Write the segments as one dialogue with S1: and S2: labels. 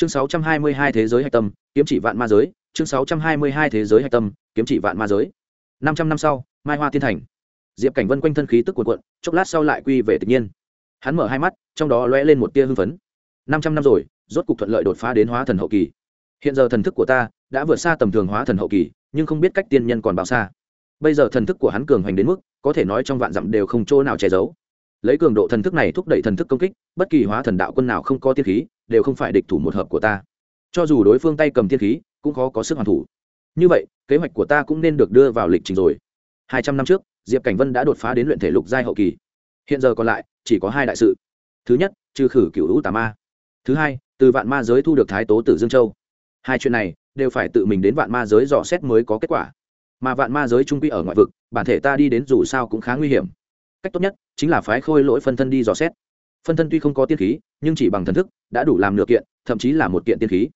S1: chương 622 thế giới hạch tâm, kiếm chỉ vạn ma giới. Chương 622 thế giới hạch tâm, kiếm chỉ vạn ma giới. năm trăm năm sau, mai hoa tiên thành. Diệp cảnh vân quanh thân khí tức cuộn cuộn, chốc lát sau lại quy về tự nhiên. Hắn mở hai mắt, trong đó lóe lên một tia hưng phấn. năm trăm năm rồi, rốt cục thuận lợi đột phá đến hóa thần hậu kỳ. Hiện giờ thần thức của ta đã vượt xa tầm thường hóa thần hậu kỳ, nhưng không biết cách tiên nhân còn bao xa. Bây giờ thần thức của hắn cường hoành đến mức, có thể nói trong vạn dặm đều không chỗ nào che giấu lấy cường độ thần thức này thúc đẩy thần thức công kích, bất kỳ hóa thần đạo quân nào không có tiên khí, đều không phải địch thủ một hợp của ta. Cho dù đối phương tay cầm tiên khí, cũng khó có sức hoàn thủ. Như vậy, kế hoạch của ta cũng nên được đưa vào lịch trình rồi. Hai trăm năm trước, diệp cảnh vân đã đột phá đến luyện thể lục giai hậu kỳ. Hiện giờ còn lại, chỉ có hai đại sự. Thứ nhất, trừ khử cựu hữu tà ma. Thứ hai, từ vạn ma giới thu được thái tố tử dương châu. Hai chuyện này, đều phải tự mình đến vạn ma giới dò xét mới có kết quả. Mà vạn ma giới trung quy ở ngoại vực, bản thể ta đi đến dù sao cũng khá nguy hiểm cách tốt nhất chính là phái khôi lỗi phân thân đi dò xét. Phân thân tuy không có tiên khí, nhưng chỉ bằng thần thức, đã đủ làm nửa kiện, thậm chí là một kiện tiên khí.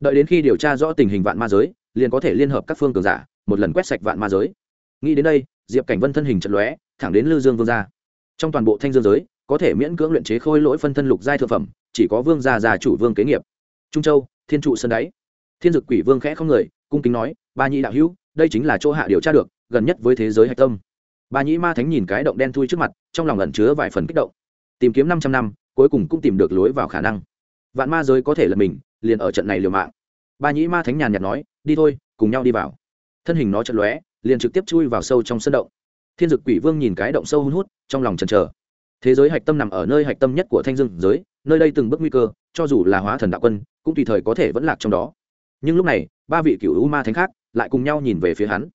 S1: Đợi đến khi điều tra rõ tình hình vạn ma giới, liền có thể liên hợp các phương cường giả, một lần quét sạch vạn ma giới. Nghĩ đến đây, diệp cảnh vân thân hình trận lóe, thẳng đến lư dương vương gia. Trong toàn bộ thanh dương giới, có thể miễn cưỡng luyện chế khôi lỗi phân thân lục giai thượng phẩm, chỉ có vương gia già chủ vương kế nghiệp. Trung châu, thiên trụ sân đáy. Thiên dực quỷ vương khẽ không người, cung kính nói, ba nhị đạo hữu, đây chính là chỗ hạ điều tra được, gần nhất với thế giới hạch tâm. Bà nhĩ ma thánh nhìn cái động đen thui trước mặt, trong lòng ẩn chứa vài phần kích động. Tìm kiếm năm trăm năm, cuối cùng cũng tìm được lối vào khả năng. Vạn ma giới có thể là mình, liền ở trận này liều mạng. Bà nhĩ ma thánh nhàn nhạt nói, đi thôi, cùng nhau đi vào. Thân hình nó chật lóe, liền trực tiếp chui vào sâu trong sân động. Thiên dực quỷ vương nhìn cái động sâu hun hút, trong lòng chần chờ. Thế giới hạch tâm nằm ở nơi hạch tâm nhất của thanh dương giới, nơi đây từng bước nguy cơ, cho dù là hóa thần đạo quân, cũng tùy thời có thể vẫn lạc trong đó. Nhưng lúc này, ba vị cựu u ma thánh khác lại cùng nhau nhìn về phía hắn.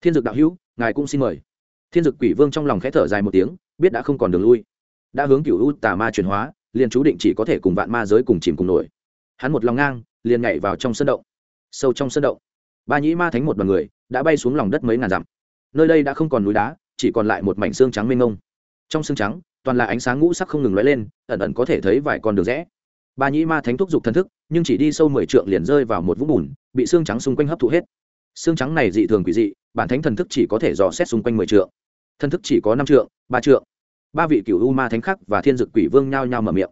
S1: Thiên dực đạo hữu, ngài cũng xin mời thiên dực quỷ vương trong lòng khẽ thở dài một tiếng, biết đã không còn đường lui. Đã hướng cựu u tà ma chuyển hóa, liền chú định chỉ có thể cùng vạn ma giới cùng chìm cùng nổi. Hắn một lòng ngang, liền nhảy vào trong sân động. Sâu trong sân động, ba nhĩ ma thánh một đoàn người đã bay xuống lòng đất mấy ngàn dặm. Nơi đây đã không còn núi đá, chỉ còn lại một mảnh xương trắng mênh mông. Trong xương trắng, toàn là ánh sáng ngũ sắc không ngừng lóe lên, ẩn ẩn có thể thấy vài con đường rẽ. Ba nhĩ ma thánh thúc giục thần thức, nhưng chỉ đi sâu mười trượng liền rơi vào một vũng bùn, bị xương trắng xung quanh hấp thụ hết. Xương trắng này dị thường quỷ dị, bản thánh thần thức chỉ có thể dò xét xung quanh mười trượng. Thân thức chỉ có năm trượng, ba trượng. Ba vị cựu u ma thánh khắc và thiên dực quỷ vương nhao nhao mở miệng.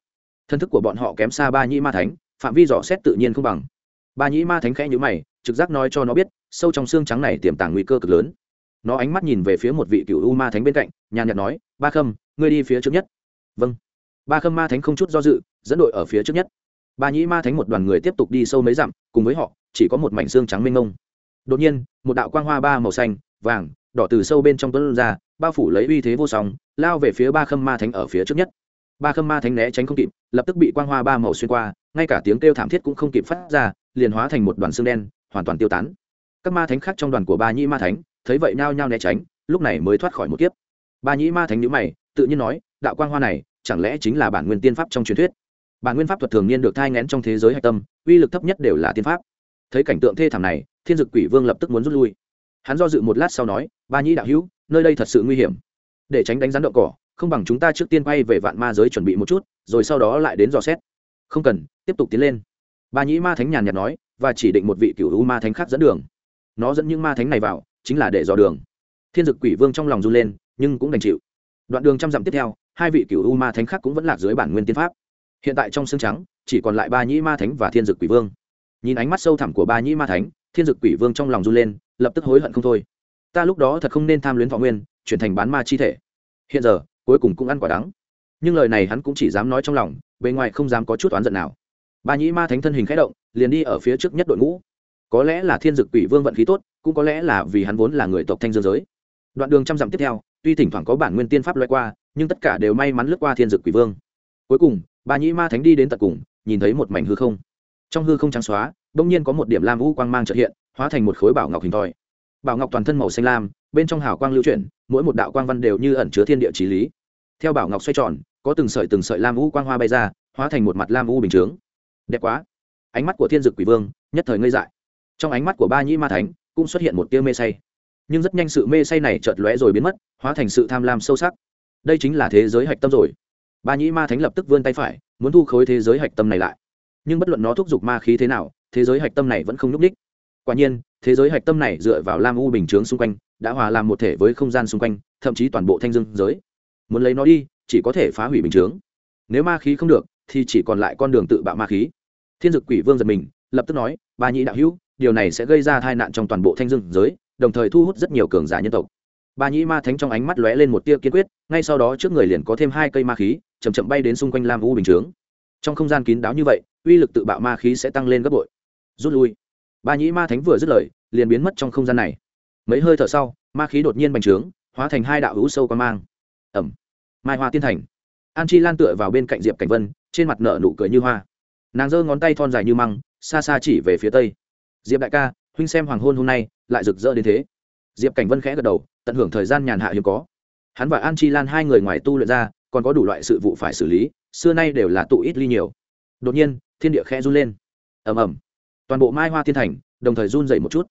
S1: Thân thức của bọn họ kém xa ba nhĩ ma thánh, phạm vi dò xét tự nhiên không bằng. Ba nhĩ ma thánh khẽ nhữ mày, trực giác nói cho nó biết, sâu trong xương trắng này tiềm tàng nguy cơ cực lớn. Nó ánh mắt nhìn về phía một vị cựu u ma thánh bên cạnh, nhàn nhạt nói, ba khâm, ngươi đi phía trước nhất. Vâng. Ba khâm ma thánh không chút do dự, dẫn đội ở phía trước nhất. Ba nhĩ ma thánh một đoàn người tiếp tục đi sâu mấy dặm, cùng với họ, chỉ có một mảnh xương trắng mênh mông. Đột nhiên, một đạo quang hoa ba màu xanh, vàng, đỏ từ sâu bên trong tuấn ra bao phủ lấy uy thế vô song, lao về phía ba khâm ma thánh ở phía trước nhất. Ba khâm ma thánh né tránh không kịp, lập tức bị quang hoa ba màu xuyên qua, ngay cả tiếng kêu thảm thiết cũng không kịp phát ra, liền hóa thành một đoàn xương đen, hoàn toàn tiêu tán. Các ma thánh khác trong đoàn của ba nhĩ ma thánh, thấy vậy nhao nhao né tránh, lúc này mới thoát khỏi một kiếp. Ba nhĩ ma thánh nhữ mày, tự nhiên nói, đạo quang hoa này, chẳng lẽ chính là bản nguyên tiên pháp trong truyền thuyết? Bản nguyên pháp thuật thường niên được thai ngén trong thế giới hạch tâm, uy lực thấp nhất đều là tiên pháp. Thấy cảnh tượng thê thảm này, thiên dực quỷ vương lập tức muốn rút lui hắn do dự một lát sau nói, ba nhĩ đạo hữu, nơi đây thật sự nguy hiểm. Để tránh đánh rắn đậu cỏ, không bằng chúng ta trước tiên quay về vạn ma giới chuẩn bị một chút, rồi sau đó lại đến dò xét. Không cần, tiếp tục tiến lên. Ba nhĩ ma thánh nhàn nhạt nói, và chỉ định một vị cựu u ma thánh khác dẫn đường. Nó dẫn những ma thánh này vào, chính là để dò đường. Thiên dực quỷ vương trong lòng run lên, nhưng cũng đành chịu. Đoạn đường trăm dặm tiếp theo, hai vị cựu u ma thánh khác cũng vẫn lạc dưới bản nguyên tiên pháp. Hiện tại trong xương trắng, chỉ còn lại ba nhĩ ma thánh và thiên dực quỷ vương. Nhìn ánh mắt sâu thẳm của ba nhĩ ma thánh thiên dực quỷ vương trong lòng run lên, lập tức hối hận không thôi. Ta lúc đó thật không nên tham luyến thọ nguyên, chuyển thành bán ma chi thể. Hiện giờ, cuối cùng cũng ăn quả đắng. Nhưng lời này hắn cũng chỉ dám nói trong lòng, bề ngoài không dám có chút oán giận nào. Ba nhĩ ma thánh thân hình khẽ động, liền đi ở phía trước nhất đội ngũ. Có lẽ là thiên dực quỷ vương vận khí tốt, cũng có lẽ là vì hắn vốn là người tộc thanh dương giới. Đoạn đường trăm dặm tiếp theo, tuy thỉnh thoảng có bản nguyên tiên pháp loại qua, nhưng tất cả đều may mắn lướt qua thiên dực quỷ vương. Cuối cùng, ba nhĩ ma thánh đi đến tận cùng, nhìn thấy một mảnh hư không. Trong hư không trắng xóa bỗng nhiên có một điểm lam vũ quang mang trợ hiện, hóa thành một khối bảo ngọc hình thòi bảo ngọc toàn thân màu xanh lam, bên trong hào quang lưu chuyển, mỗi một đạo quang văn đều như ẩn chứa thiên địa trí lý. Theo bảo ngọc xoay tròn, có từng sợi từng sợi lam vũ quang hoa bay ra, hóa thành một mặt lam vũ bình chướng. Đẹp quá. Ánh mắt của thiên dực quỷ vương, nhất thời ngây dại. Trong ánh mắt của ba nhĩ ma thánh, cũng xuất hiện một tia mê say. Nhưng rất nhanh sự mê say này chợt lóe rồi biến mất, hóa thành sự tham lam sâu sắc. Đây chính là thế giới hạch tâm rồi. Ba nhĩ ma thánh lập tức vươn tay phải, muốn thu khối thế giới hạch tâm này lại nhưng bất luận nó thúc giục ma khí thế nào, thế giới hạch tâm này vẫn không nhúc ních quả nhiên, thế giới hạch tâm này dựa vào lam u bình chướng xung quanh, đã hòa làm một thể với không gian xung quanh, thậm chí toàn bộ thanh dương giới. Muốn lấy nó đi, chỉ có thể phá hủy bình chướng. Nếu ma khí không được, thì chỉ còn lại con đường tự bạo ma khí. Thiên dực quỷ vương giật mình, lập tức nói, ba nhĩ đạo hữu, điều này sẽ gây ra tai nạn trong toàn bộ thanh dương giới, đồng thời thu hút rất nhiều cường giả nhân tộc. Ba nhĩ ma thánh trong ánh mắt lóe lên một tia kiên quyết, ngay sau đó trước người liền có thêm hai cây ma khí chầm chậm bay đến xung quanh lam u bình chướng trong không gian kín đáo như vậy, uy lực tự bạo ma khí sẽ tăng lên gấp bội. Rút lui. Ba nhĩ ma thánh vừa dứt lời, liền biến mất trong không gian này. Mấy hơi thở sau, ma khí đột nhiên bành trướng, hóa thành hai đạo hữu sâu quan mang. Ẩm. Mai hoa tiên thành. An chi lan tựa vào bên cạnh diệp cảnh vân, trên mặt nợ nụ cười như hoa. Nàng giơ ngón tay thon dài như măng, xa xa chỉ về phía tây. Diệp đại ca, huynh xem hoàng hôn hôm nay, lại rực rỡ đến thế. Diệp cảnh vân khẽ gật đầu, tận hưởng thời gian nhàn hạ hiếm có. Hắn và an chi lan hai người ngoài tu luyện ra, còn có đủ loại sự vụ phải xử lý xưa nay đều là tụ ít ly nhiều. Đột nhiên, thiên địa khe run lên. Ầm ầm. Toàn bộ mai hoa tiên thành đồng thời run dày một chút.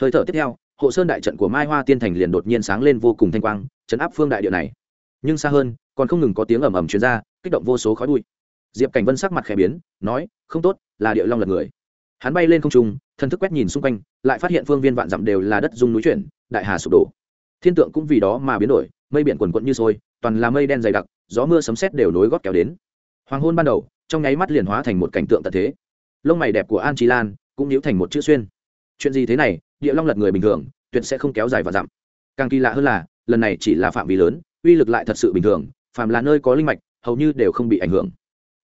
S1: Hơi thở tiếp theo, hộ sơn đại trận của mai hoa tiên thành liền đột nhiên sáng lên vô cùng thanh quang, chấn áp phương đại địa này. Nhưng xa hơn, còn không ngừng có tiếng ầm ầm chuyên r a kích động vô số khói bụi. Diệp cảnh vân sắc mặt khẽ biến, nói, không tốt, là địa long lật người. Hắn bay lên không trung thân thức quét nhìn xung quanh, lại phát hiện phương viên vạn dặm đều là đất dung núi chuyển, đại hà sụp đổ. Thiên tượng cũng vì đó mà biến đổi, mây biển quần quận như sôi, toàn là mây đen dày đặc, gió mưa sấm sét đều nối gót kéo đến hoàng hôn ban đầu, trong nháy mắt liền hóa thành một cảnh tượng tật thế. Lông mày đẹp của an trí lan cũng níu thành một chữ xuyên. Chuyện gì thế này, địa long lật người bình thường, tuyệt sẽ không kéo dài và dặm. Càng kỳ lạ hơn là, lần này chỉ là phạm vi lớn, uy lực lại thật sự bình thường, phàm là nơi có linh mạch, hầu như đều không bị ảnh hưởng.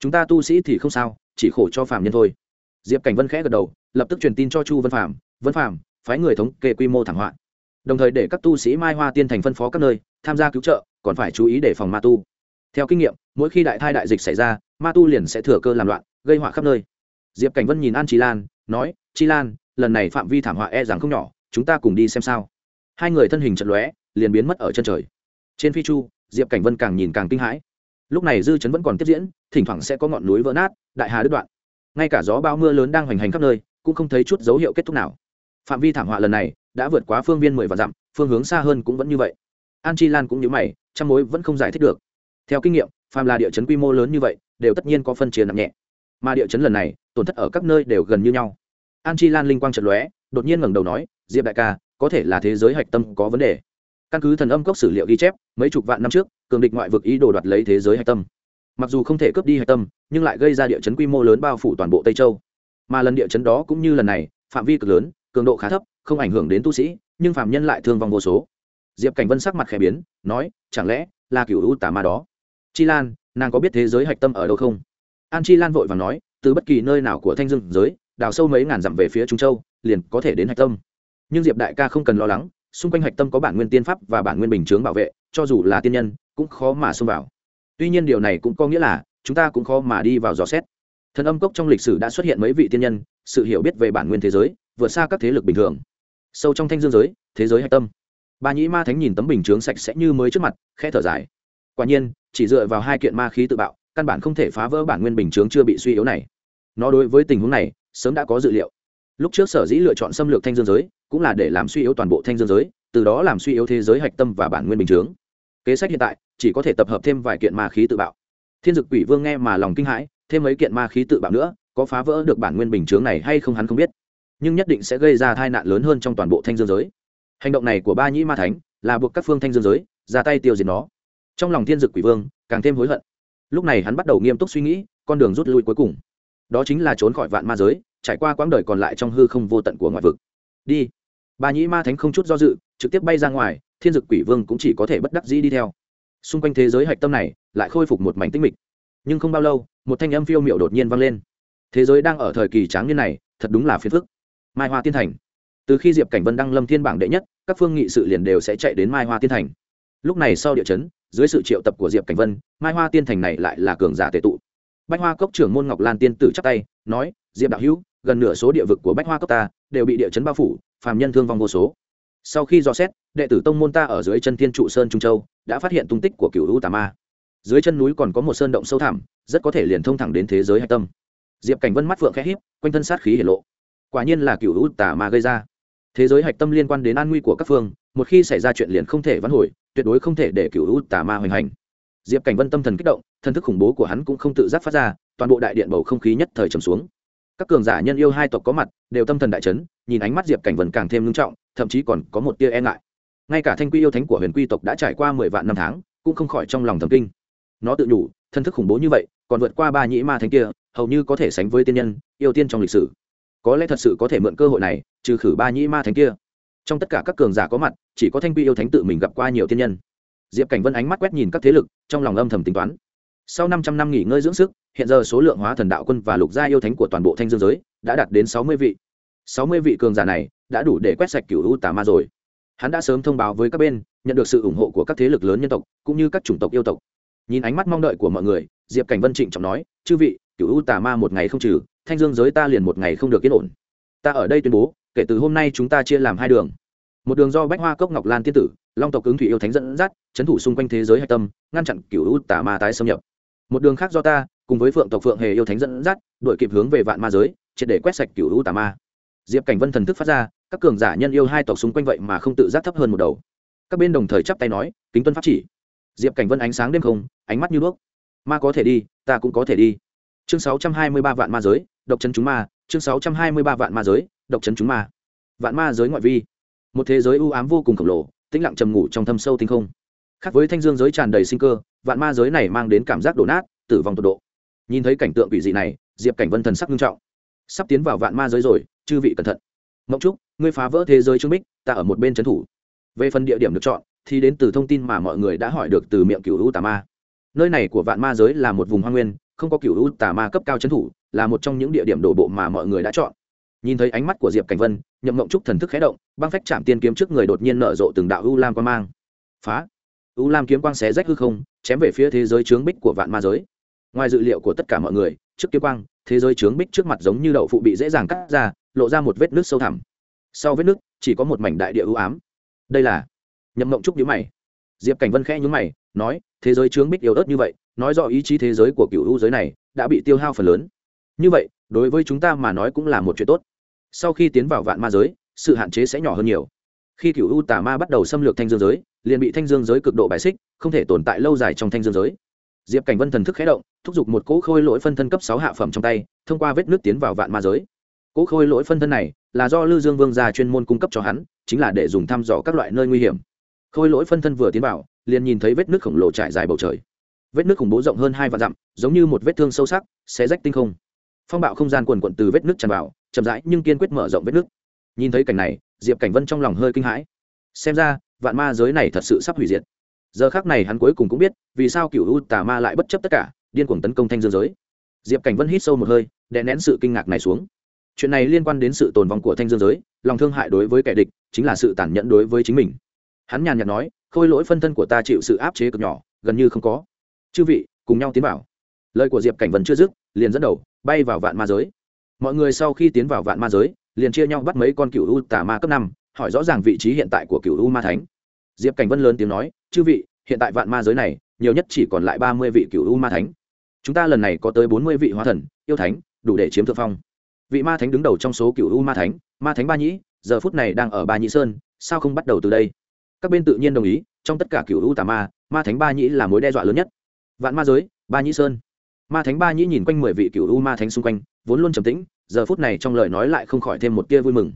S1: Chúng ta tu sĩ thì không sao, chỉ khổ cho phàm nhân thôi. Diệp cảnh vân khẽ gật đầu, lập tức truyền tin cho chu vân phạm vân phạm phái người thống kê quy mô thảm họa. Đồng thời để các tu sĩ mai hoa tiên thành phân phó các nơi, tham gia cứu trợ, còn phải chú ý để phòng ma tu theo kinh nghiệm, mỗi khi đại thai đại dịch xảy ra, ma tu liền sẽ thừa cơ làm loạn, gây họa khắp nơi. Diệp cảnh vân nhìn an Chi lan, nói chi lan, lần này phạm vi thảm họa e rằng không nhỏ, chúng ta cùng đi xem sao. Hai người thân hình chật lóe, liền biến mất ở chân trời. Trên phi chu, diệp cảnh vân càng nhìn càng kinh hãi. Lúc này dư chấn vẫn còn tiếp diễn, thỉnh thoảng sẽ có ngọn núi vỡ nát, đại hà đứt đoạn. Ngay cả gió bao mưa lớn đang hoành hành khắp nơi, cũng không thấy chút dấu hiệu kết thúc nào. Phạm vi thảm họa lần này, đã vượt quá phương viên mười và dặm, phương hướng xa hơn cũng vẫn như vậy. An chi lan cũng nhớ mày trăm mối vẫn không giải thích được theo kinh nghiệm, phàm là địa chấn quy mô lớn như vậy, đều tất nhiên có phân chia nặng nhẹ. Mà địa chấn lần này, tổn thất ở các nơi đều gần như nhau. An chi lan linh quang trật lóe, đột nhiên ngẩng đầu nói, diệp đại ca, có thể là thế giới hạch tâm có vấn đề. Căn cứ thần âm cốc sử liệu ghi chép, mấy chục vạn năm trước, cường địch ngoại vực ý đồ đoạt lấy thế giới hạch tâm. Mặc dù không thể cướp đi hạch tâm, nhưng lại gây ra địa chấn quy mô lớn bao phủ toàn bộ tây châu. Mà lần địa chấn đó cũng như lần này, phạm vi cực lớn, cường độ khá thấp, không ảnh hưởng đến tu sĩ, nhưng phạm nhân lại thương vong vô số. Diệp cảnh vân sắc mặt khẽ biến, nói, chẳng lẽ là cựu u tà ma đó? Chi lan, nàng có biết thế giới hạch tâm ở đâu không? An chi lan vội và nói, từ bất kỳ nơi nào của thanh dương giới, đào sâu mấy ngàn dặm về phía trung châu, liền có thể đến hạch tâm. Nhưng diệp đại ca không cần lo lắng, xung quanh hạch tâm có bản nguyên tiên pháp và bản nguyên bình chướng bảo vệ, cho dù là tiên nhân, cũng khó mà xông vào. Tuy nhiên điều này cũng có nghĩa là, chúng ta cũng khó mà đi vào dò xét. Thần âm cốc trong lịch sử đã xuất hiện mấy vị tiên nhân, sự hiểu biết về bản nguyên thế giới, vượt xa các thế lực bình thường. Sâu trong thanh dương giới, thế giới hạch tâm. Ba nhĩ ma thánh nhìn tấm bình chướng sạch sẽ như mới trước mặt khe thở dài. Quả nhiên chỉ dựa vào hai kiện ma khí tự bạo, căn bản không thể phá vỡ bản nguyên bình chướng chưa bị suy yếu này. Nó đối với tình huống này, sớm đã có dự liệu. Lúc trước sở dĩ lựa chọn xâm lược thanh dương giới, cũng là để làm suy yếu toàn bộ thanh dương giới, từ đó làm suy yếu thế giới hạch tâm và bản nguyên bình chướng. Kế sách hiện tại, chỉ có thể tập hợp thêm vài kiện ma khí tự bạo. Thiên dực quỷ vương nghe mà lòng kinh hãi, thêm mấy kiện ma khí tự bạo nữa, có phá vỡ được bản nguyên bình chướng này hay không hắn không biết. Nhưng nhất định sẽ gây ra tai nạn lớn hơn trong toàn bộ thanh dương giới. Hành động này của ba nhĩ ma thánh, là buộc các phương thanh dương giới, ra tay tiêu diệt nó trong lòng thiên dực quỷ vương, càng thêm hối hận. Lúc này hắn bắt đầu nghiêm túc suy nghĩ, con đường rút lui cuối cùng. Đó chính là trốn khỏi vạn ma giới, trải qua quãng đời còn lại trong hư không vô tận của ngoại vực. Đi. Ba nhĩ ma thánh không chút do dự, trực tiếp bay ra ngoài, thiên dực quỷ vương cũng chỉ có thể bất đắc dĩ đi theo. Xung quanh thế giới hạch tâm này, lại khôi phục một mảnh tinh mịch. Nhưng không bao lâu, một thanh âm phiêu m i ệ u đột nhiên vang lên. Thế giới đang ở thời kỳ tráng niên này, thật đúng là phiền phức. Mai hoa tiên thành. Từ khi diệp cảnh vân đăng lâm thiên bảng đệ nhất, các phương nghị sự liền đều sẽ chạy đến mai hoa tiên thành. Lúc này sau địa chấn dưới sự triệu tập của diệp cảnh vân, mai hoa tiên thành này lại là cường giả tệ tụ. Bách hoa cốc trưởng môn ngọc lan tiên tử chắc tay, nói, diệp đạo hữu, gần nửa số địa vực của bách hoa cốc ta đều bị địa chấn bao phủ, phàm nhân thương vong vô số. Sau khi dò xét, đệ tử tông môn ta ở dưới chân thiên trụ sơn trung châu đã phát hiện tung tích của cựu u tà ma. Dưới chân núi còn có một sơn động sâu thẳm, rất có thể liền thông thẳng đến thế giới hạch tâm. Diệp cảnh vân mắt phượng khẽ híp, quanh thân sát khí hiển lộ. Quả nhiên là cựu u tà ma gây ra. Thế giới hạch tâm liên quan đến an nguy của các phương, một khi xảy ra chuyện liền không thể vãn hồi tuyệt đối không thể để cựu u tà ma hoành hành. Diệp cảnh vân tâm thần kích động thân thức khủng bố của hắn cũng không tự giác phát ra, toàn bộ đại điện bầu không khí nhất thời trầm xuống. Các cường giả nhân yêu hai tộc có mặt, đều tâm thần đại chấn, nhìn ánh mắt diệp cảnh vân càng thêm ngưng trọng, thậm chí còn có một tia e ngại. Ngay cả thanh quy yêu thánh của huyền quy tộc đã trải qua mười vạn năm tháng, cũng không khỏi trong lòng thầm kinh. Nó tự nhủ thân thức khủng bố như vậy, còn vượt qua ba nhĩ ma thánh kia, hầu như có thể sánh với tiên nhân, yêu tiên trong lịch sử. Có lẽ thật sự có thể mượn cơ hội này, trừ khử ba nhĩ ma thánh kia trong tất cả các cường giả có mặt, chỉ có thanh quy yêu thánh tự mình gặp qua nhiều tiên nhân. Diệp cảnh vân ánh mắt quét nhìn các thế lực, trong lòng âm thầm tính toán. Sau năm trăm năm nghỉ ngơi dưỡng sức, hiện giờ số lượng hóa thần đạo quân và lục gia yêu thánh của toàn bộ thanh dương giới đã đạt đến sáu mươi vị. Sáu mươi vị cường giả này đã đủ để quét sạch cựu u tà ma rồi. Hắn đã sớm thông báo với các bên, nhận được sự ủng hộ của các thế lực lớn nhân tộc, cũng như các chủng tộc yêu tộc. Nhìn ánh mắt mong đợi của mọi người, diệp cảnh vân trịnh trọng nói, chư vị cựu u tà ma một ngày không trừ, thanh dương giới ta liền một ngày không được yên ổn. Ta ở đây tuyên bố kể từ hôm nay chúng ta chia làm hai đường. Một đường do bách hoa cốc ngọc lan tiên tử, long tộc ứng thủy yêu thánh dẫn dắt, chấn thủ xung quanh thế giới hạch tâm, ngăn chặn cựu u tà ma tái xâm nhập. Một đường khác do ta, cùng với phượng tộc phượng hề yêu thánh dẫn dắt đội kịp hướng về vạn ma giới, triệt để quét sạch cựu u tà ma. Diệp cảnh vân thần thức phát ra, các cường giả nhân yêu hai tộc xung quanh vậy mà không tự giác thấp hơn một đầu. Các bên đồng thời chắp tay nói, kính tuân pháp chỉ. Diệp cảnh vân ánh sáng đêm không, ánh mắt như đuốc. Ma có thể đi, ta cũng có thể đi. Chương sáu trăm hai mươi ba vạn ma giới, độc chân chúng ma, chương sáu trăm hai mươi ba vạn ma giới độc chấn chúng ma. Vạn ma giới ngoại vi. Một thế giới u ám vô cùng khổng lồ, tĩnh lặng trầm ngủ trong thâm sâu tinh không. Khác với thanh dương giới tràn đầy sinh cơ, vạn ma giới này mang đến cảm giác đổ nát, tử vong tột độ. Nhìn thấy cảnh tượng quỷ dị này, diệp cảnh vân thần sắc nghiêm trọng. Sắp tiến vào vạn ma giới rồi, chư vị cẩn thận. Mộng trúc, ngươi phá vỡ thế giới trương bích, ta ở một bên trấn thủ. Về phần địa điểm được chọn, thì đến từ thông tin mà mọi người đã hỏi được từ miệng cựu u tà ma. Nơi này của vạn ma giới là một vùng hoa nguyên, không có cựu u tà ma cấp cao trấn thủ, là một trong những địa điểm đổ bộ mà mọi người đã chọn nhìn thấy ánh mắt của diệp cảnh vân, nhậm mộng trúc thần thức khé động, băng phách chạm tiên kiếm trước người đột nhiên nở rộ từng đạo u lam quan mang. Phá! U lam kiếm quang xé rách hư không, chém về phía thế giới trướng bích của vạn ma giới. Ngoài dự liệu của tất cả mọi người, trước kiếm quang, thế giới trướng bích trước mặt giống như đậu phụ bị dễ dàng cắt ra, lộ ra một vết nước sâu thẳm. Sau vết nước chỉ có một mảnh đại địa ưu ám. Đây là? Nhậm mộng trúc nhữ mày. Diệp cảnh vân khẽ nhữ mày, nói, thế giới trướng bích yếu ớt như vậy, nói rõ ý chí thế giới của cựu ưu giới này đã bị tiêu hao phần lớn. Như vậy, đối với chúng ta mà nói cũng là một chuyện tốt sau khi tiến vào vạn ma giới, sự hạn chế sẽ nhỏ hơn nhiều. Khi cựu u tà ma bắt đầu xâm lược thanh dương giới, liền bị thanh dương giới cực độ bài xích, không thể tồn tại lâu dài trong thanh dương giới. Diệp cảnh vân thần thức khé động, thúc giục một cỗ khôi lỗi phân thân cấp sáu hạ phẩm trong tay, thông qua vết nước tiến vào vạn ma giới. Cỗ khôi lỗi phân thân này là do lư dương vương gia chuyên môn cung cấp cho hắn, chính là để dùng thăm dò các loại nơi nguy hiểm. Khôi lỗi phân thân vừa tiến vào, liền nhìn thấy vết nước khổng lồ trải dài bầu trời. Vết nước khủng bố rộng hơn hai vạn dặm, giống như một vết thương sâu sắc, xé rách tinh không phong bạo không gian quần quận từ vết nước tràn vào, chậm rãi nhưng kiên quyết mở rộng vết nước nhìn thấy cảnh này, diệp cảnh vân trong lòng hơi kinh hãi. Xem ra, vạn ma giới này thật sự sắp hủy diệt. Giờ khác này hắn cuối cùng cũng biết, vì sao cựu u tà ma lại bất chấp tất cả, điên cuồng tấn công thanh dương giới. Diệp cảnh vân hít sâu một hơi, đè nén sự kinh ngạc này xuống. Chuyện này liên quan đến sự tồn vong của thanh dương giới, lòng thương hại đối với kẻ địch, chính là sự tàn nhẫn đối với chính mình. Hắn nhàn nhạt nói, khôi lỗi phân thân của ta chịu sự áp chế cực nhỏ, gần như không có. Chư vị, cùng nhau tiến vào. Lời của diệp cảnh vân chưa dứt, liền dẫn đầu bay vào vạn ma giới. Mọi người sau khi tiến vào vạn ma giới, liền chia nhau bắt mấy con cựu u tà ma cấp năm, hỏi rõ ràng vị trí hiện tại của cựu u ma thánh. Diệp cảnh vân lớn tiếng nói, chư vị, hiện tại vạn ma giới này, nhiều nhất chỉ còn lại ba mươi vị cựu u ma thánh. Chúng ta lần này có tới bốn mươi vị hóa thần, yêu thánh, đủ để chiếm thượng phong. Vị ma thánh đứng đầu trong số cựu u ma thánh ma thánh ba nhĩ, giờ phút này đang ở ba nhĩ sơn, sao không bắt đầu từ đây? Các bên tự nhiên đồng ý, trong tất cả cựu u tà ma ma thánh ba nhĩ là mối đe dọa lớn nhất. Vạn ma giới, ba nhĩ sơn ma thánh ba nhĩ nhìn quanh mười vị cựu u ma thánh xung quanh, vốn luôn trầm tĩnh, giờ phút này trong lời nói lại không khỏi thêm một tia vui mừng.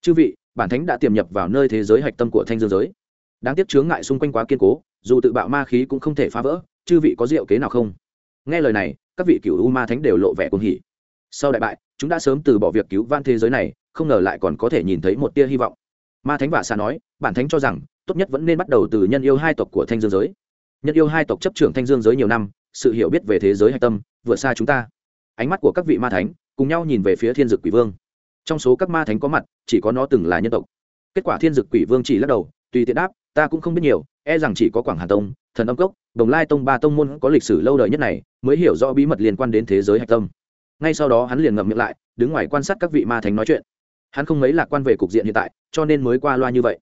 S1: Chư vị, bản thánh đã tiềm nhập vào nơi thế giới hạch tâm của thanh dương giới. Đáng tiếc chướng ngại xung quanh quá kiên cố, dù tự bạo ma khí cũng không thể phá vỡ, chư vị có diệu kế nào không? Nghe lời này, các vị cựu u ma thánh đều lộ vẻ cuồng hỉ. Sau đại bại, chúng đã sớm từ bỏ việc cứu van thế giới này, không ngờ lại còn có thể nhìn thấy một tia hy vọng. Ma thánh vả xa nói, bản thánh cho rằng, tốt nhất vẫn nên bắt đầu từ nhân yêu hai tộc của thanh dương giới. Nhân yêu hai tộc chấp trưởng thanh dương giới nhiều năm sự hiểu biết về thế giới hạch tâm, vượt xa chúng ta. Ánh mắt của các vị ma thánh cùng nhau nhìn về phía thiên dực quỷ vương. Trong số các ma thánh có mặt, chỉ có nó từng là nhân tộc. Kết quả thiên dực quỷ vương chỉ lắc đầu, tùy tiện đáp, ta cũng không biết nhiều e rằng chỉ có quảng hà tông, thần âm cốc, đồng lai tông ba tông môn có lịch sử lâu đời nhất này, mới hiểu rõ bí mật liên quan đến thế giới hạch tâm. Ngay sau đó hắn liền ngậm miệng lại, đứng ngoài quan sát các vị ma thánh nói chuyện. Hắn không mấy lạc quan về cục diện hiện tại, cho nên mới qua loa như vậy.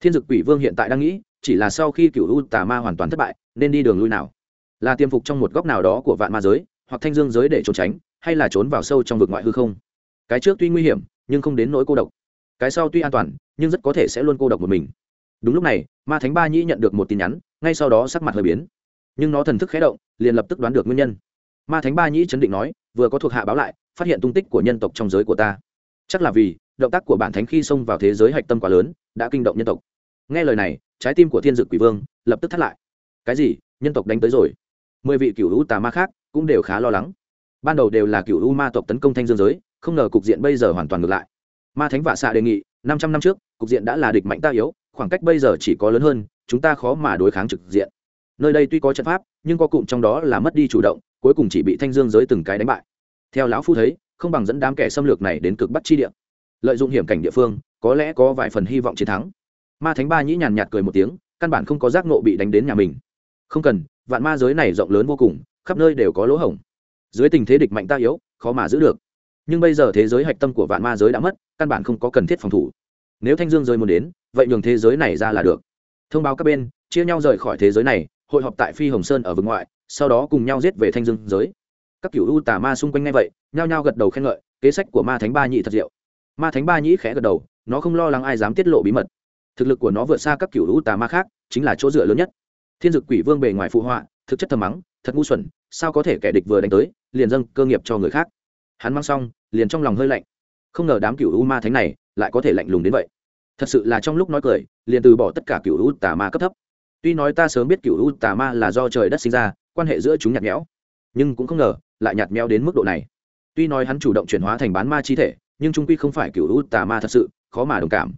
S1: Thiên dực quỷ vương hiện tại đang nghĩ, chỉ là sau khi cựu u tà ma hoàn toàn thất bại, nên đi đường lui nào? Là tiêm phục trong một góc nào đó của vạn ma giới, hoặc thanh dương giới để trốn tránh, hay là trốn vào sâu trong vực ngoại hư không. Cái trước tuy nguy hiểm, nhưng không đến nỗi cô độc. Cái sau tuy an toàn, nhưng rất có thể sẽ luôn cô độc một mình. Đúng lúc này, ma thánh ba nhĩ nhận được một tin nhắn, ngay sau đó sắc mặt hơi biến. Nhưng nó thần thức khé động, liền lập tức đoán được nguyên nhân. Ma thánh ba nhĩ chấn định nói, vừa có thuộc hạ báo lại, phát hiện tung tích của nhân tộc trong giới của ta. Chắc là vì, động tác của bản thánh khi xông vào thế giới hạch tâm quá lớn, đã kinh động nhân tộc. Nghe lời này, trái tim của thiên dực quỷ vương lập tức thắt lại. Cái gì? Nhân tộc đánh tới rồi? Mười vị cựu u tà ma khác cũng đều khá lo lắng. Ban đầu đều là cựu u ma tộc tấn công thanh dương giới, không ngờ cục diện bây giờ hoàn toàn ngược lại. Ma thánh vạ xạ đề nghị, năm trăm năm trước, cục diện đã là địch mạnh ta yếu, khoảng cách bây giờ chỉ có lớn hơn, chúng ta khó mà đối kháng trực diện. Nơi đây tuy có trận pháp, nhưng có cụm trong đó là mất đi chủ động, cuối cùng chỉ bị thanh dương giới từng cái đánh bại. Theo lão phu thấy, không bằng dẫn đám kẻ xâm lược này đến cực bắc chi địa. Lợi dụng hiểm cảnh địa phương, có lẽ có vài phần hy vọng chiến thắng. Ma thánh ba nhĩ nhàn nhạt cười một tiếng, căn bản không có giác nộ bị đánh đến nhà mình. Không cần vạn ma giới này rộng lớn vô cùng, khắp nơi đều có lỗ hổng. Dưới tình thế địch mạnh ta yếu, khó mà giữ được. Nhưng bây giờ thế giới hạch tâm của vạn ma giới đã mất, căn bản không có cần thiết phòng thủ. Nếu thanh dương giới muốn đến, vậy nhường thế giới này ra là được. Thông báo các bên, chia nhau rời khỏi thế giới này, hội họp tại phi hồng sơn ở vực ngoại, sau đó cùng nhau giết về thanh dương giới. Các cựu u tà ma xung quanh ngay vậy, nhao nhao gật đầu khen ngợi, kế sách của ma thánh ba nhị thật diệu. Ma thánh ba nhĩ khẽ gật đầu, nó không lo lắng ai dám tiết lộ bí mật. Thực lực của nó vượt xa các cựu u tà ma khác, chính là chỗ dựa lớn nhất thiên dực quỷ vương bề ngoài phụ họa, thực chất thầm mắng, thật ngu xuẩn, sao có thể kẻ địch vừa đánh tới, liền dâng cơ nghiệp cho người khác. Hắn mang xong, liền trong lòng hơi lạnh. Không ngờ đám cựu u ma thánh này lại có thể lạnh lùng đến vậy. Thật sự là trong lúc nói cười, liền từ bỏ tất cả cựu u tà ma cấp thấp. Tuy nói ta sớm biết cựu u tà ma là do trời đất sinh ra, quan hệ giữa chúng nhạt nhẽo, nhưng cũng không ngờ lại nhạt nhẽo đến mức độ này. Tuy nói hắn chủ động chuyển hóa thành bán ma chi thể, nhưng trung quy không phải cựu u tà ma thật sự, khó mà đồng cảm.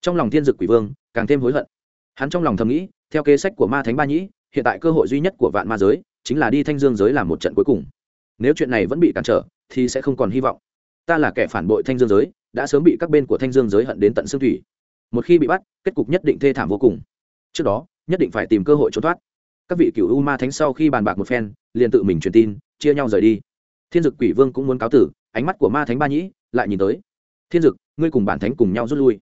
S1: Trong lòng thiên dực quỷ vương càng thêm hối hận. Hắn trong lòng thầm nghĩ theo kế sách của ma thánh ba nhĩ, hiện tại cơ hội duy nhất của vạn ma giới chính là đi thanh dương giới làm một trận cuối cùng. Nếu chuyện này vẫn bị cản trở, thì sẽ không còn hy vọng. Ta là kẻ phản bội thanh dương giới, đã sớm bị các bên của thanh dương giới hận đến tận xương thủy. Một khi bị bắt, kết cục nhất định thê thảm vô cùng. Trước đó, nhất định phải tìm cơ hội trốn thoát. Các vị cựu u ma thánh sau khi bàn bạc một phen, liền tự mình truyền tin, chia nhau rời đi. Thiên dực quỷ vương cũng muốn cáo tử, ánh mắt của ma thánh ba nhĩ lại nhìn tới. Thiên dực, ngươi cùng bản thánh cùng nhau rút lui.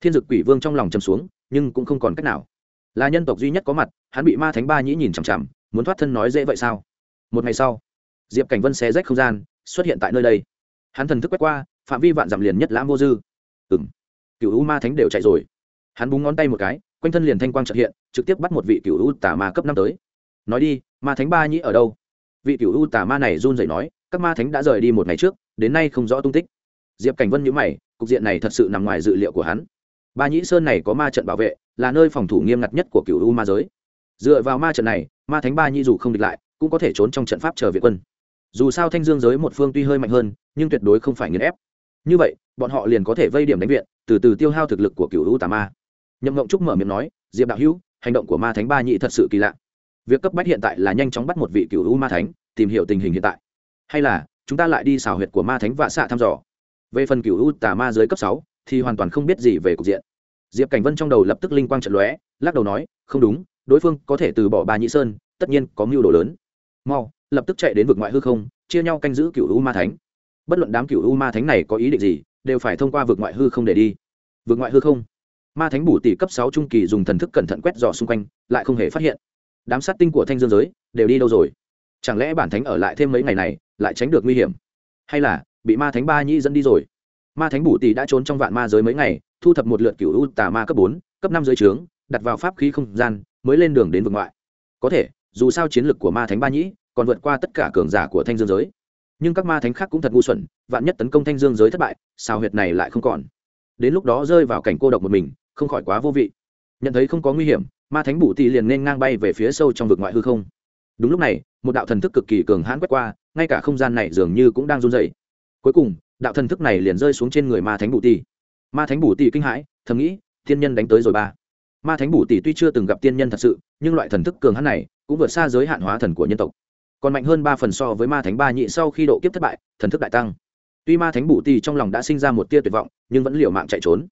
S1: Thiên dực quỷ vương trong lòng chầm xuống, nhưng cũng không còn cách nào là nhân tộc duy nhất có mặt, hắn bị ma thánh ba nhĩ nhìn chằm chằm, muốn thoát thân nói dễ vậy sao? Một ngày sau, diệp cảnh vân xé rách không gian, xuất hiện tại nơi đây. Hắn thần thức quét qua, phạm vi vạn dặm liền nhất lãm vô dư. Ừng cựu u ma thánh đều chạy rồi. Hắn búng ngón tay một cái, quanh thân liền thanh quang trợ hiện, trực tiếp bắt một vị cựu u tà ma cấp năm tới. Nói đi, ma thánh ba nhĩ ở đâu? Vị cựu u tà ma này run rẩy nói, các ma thánh đã rời đi một ngày trước, đến nay không rõ tung tích. Diệp cảnh vân nhữ mày, cục diện này thật sự nằm ngoài dự liệu của hắn ba nhĩ sơn này có ma trận bảo vệ, là nơi phòng thủ nghiêm ngặt nhất của cựu u ma giới. Dựa vào ma trận này, ma thánh ba nhĩ dù không địch lại, cũng có thể trốn trong trận pháp chờ viện quân. Dù sao thanh dương giới một phương tuy hơi mạnh hơn, nhưng tuyệt đối không phải nghiền ép. Như vậy, bọn họ liền có thể vây điểm đánh viện, từ từ tiêu hao thực lực của cựu u tà ma. Nhậm ngộng trúc mở miệng nói, diệp đạo hữu, hành động của ma thánh ba nhị thật sự kỳ lạ. Việc cấp bách hiện tại là nhanh chóng bắt một vị cựu u ma thánh, tìm hiểu tình hình hiện tại. Hay là, chúng ta lại đi xào huyệt của ma thánh vạ xạ thăm dò. Về phần cựu u tà ma dưới cấp sáu, thì hoàn toàn không biết gì về cục diện diệp cảnh vân trong đầu lập tức linh quang trận lóe, lắc đầu nói, không đúng, đối phương có thể từ bỏ ba nhị sơn, tất nhiên có mưu đồ lớn. Mau, lập tức chạy đến vực ngoại hư không, chia nhau canh giữ cựu u ma thánh. Bất luận đám cựu u ma thánh này có ý định gì, đều phải thông qua vực ngoại hư không để đi. Vực ngoại hư không? Ma thánh bù tỷ cấp sáu trung kỳ dùng thần thức cẩn thận quét dò xung quanh, lại không hề phát hiện. Đám sát tinh của thanh dương giới đều đi đâu rồi? Chẳng lẽ bản thánh ở lại thêm mấy ngày này, lại tránh được nguy hiểm? Hay là bị ma thánh ba nhĩ dẫn đi rồi? Ma thánh bù tỷ đã trốn trong vạn ma giới mấy ngày thu thập một lượt cựu u tà ma cấp bốn, cấp năm dưới trướng, đặt vào pháp khí không gian, mới lên đường đến vực ngoại. Có thể, dù sao chiến lực của ma thánh ba nhĩ còn vượt qua tất cả cường giả của thanh dương giới. Nhưng các ma thánh khác cũng thật ngu xuẩn, vạn nhất tấn công thanh dương giới thất bại, sao huyệt này lại không còn? Đến lúc đó rơi vào cảnh cô độc một mình, không khỏi quá vô vị. Nhận thấy không có nguy hiểm, ma thánh bù tì liền nên ngang bay về phía sâu trong vực ngoại hư không. Đúng lúc này, một đạo thần thức cực kỳ cường hãn quét qua, ngay cả không gian này dường như cũng đang run dày cuối cùng, đạo thần thức này liền rơi xuống trên người ma thánh bù tì ma thánh bù Tỷ kinh hãi, thầm nghĩ, tiên nhân đánh tới rồi ba ma thánh bù Tỷ tuy chưa từng gặp tiên nhân thật sự, nhưng loại thần thức cường hãn này cũng vượt xa giới hạn hóa thần của nhân tộc. Còn mạnh hơn ba phần so với ma thánh ba nhị sau khi độ kiếp thất bại, thần thức đại tăng. Tuy ma thánh bù Tỷ trong lòng đã sinh ra một tia tuyệt vọng, nhưng vẫn liều mạng chạy trốn.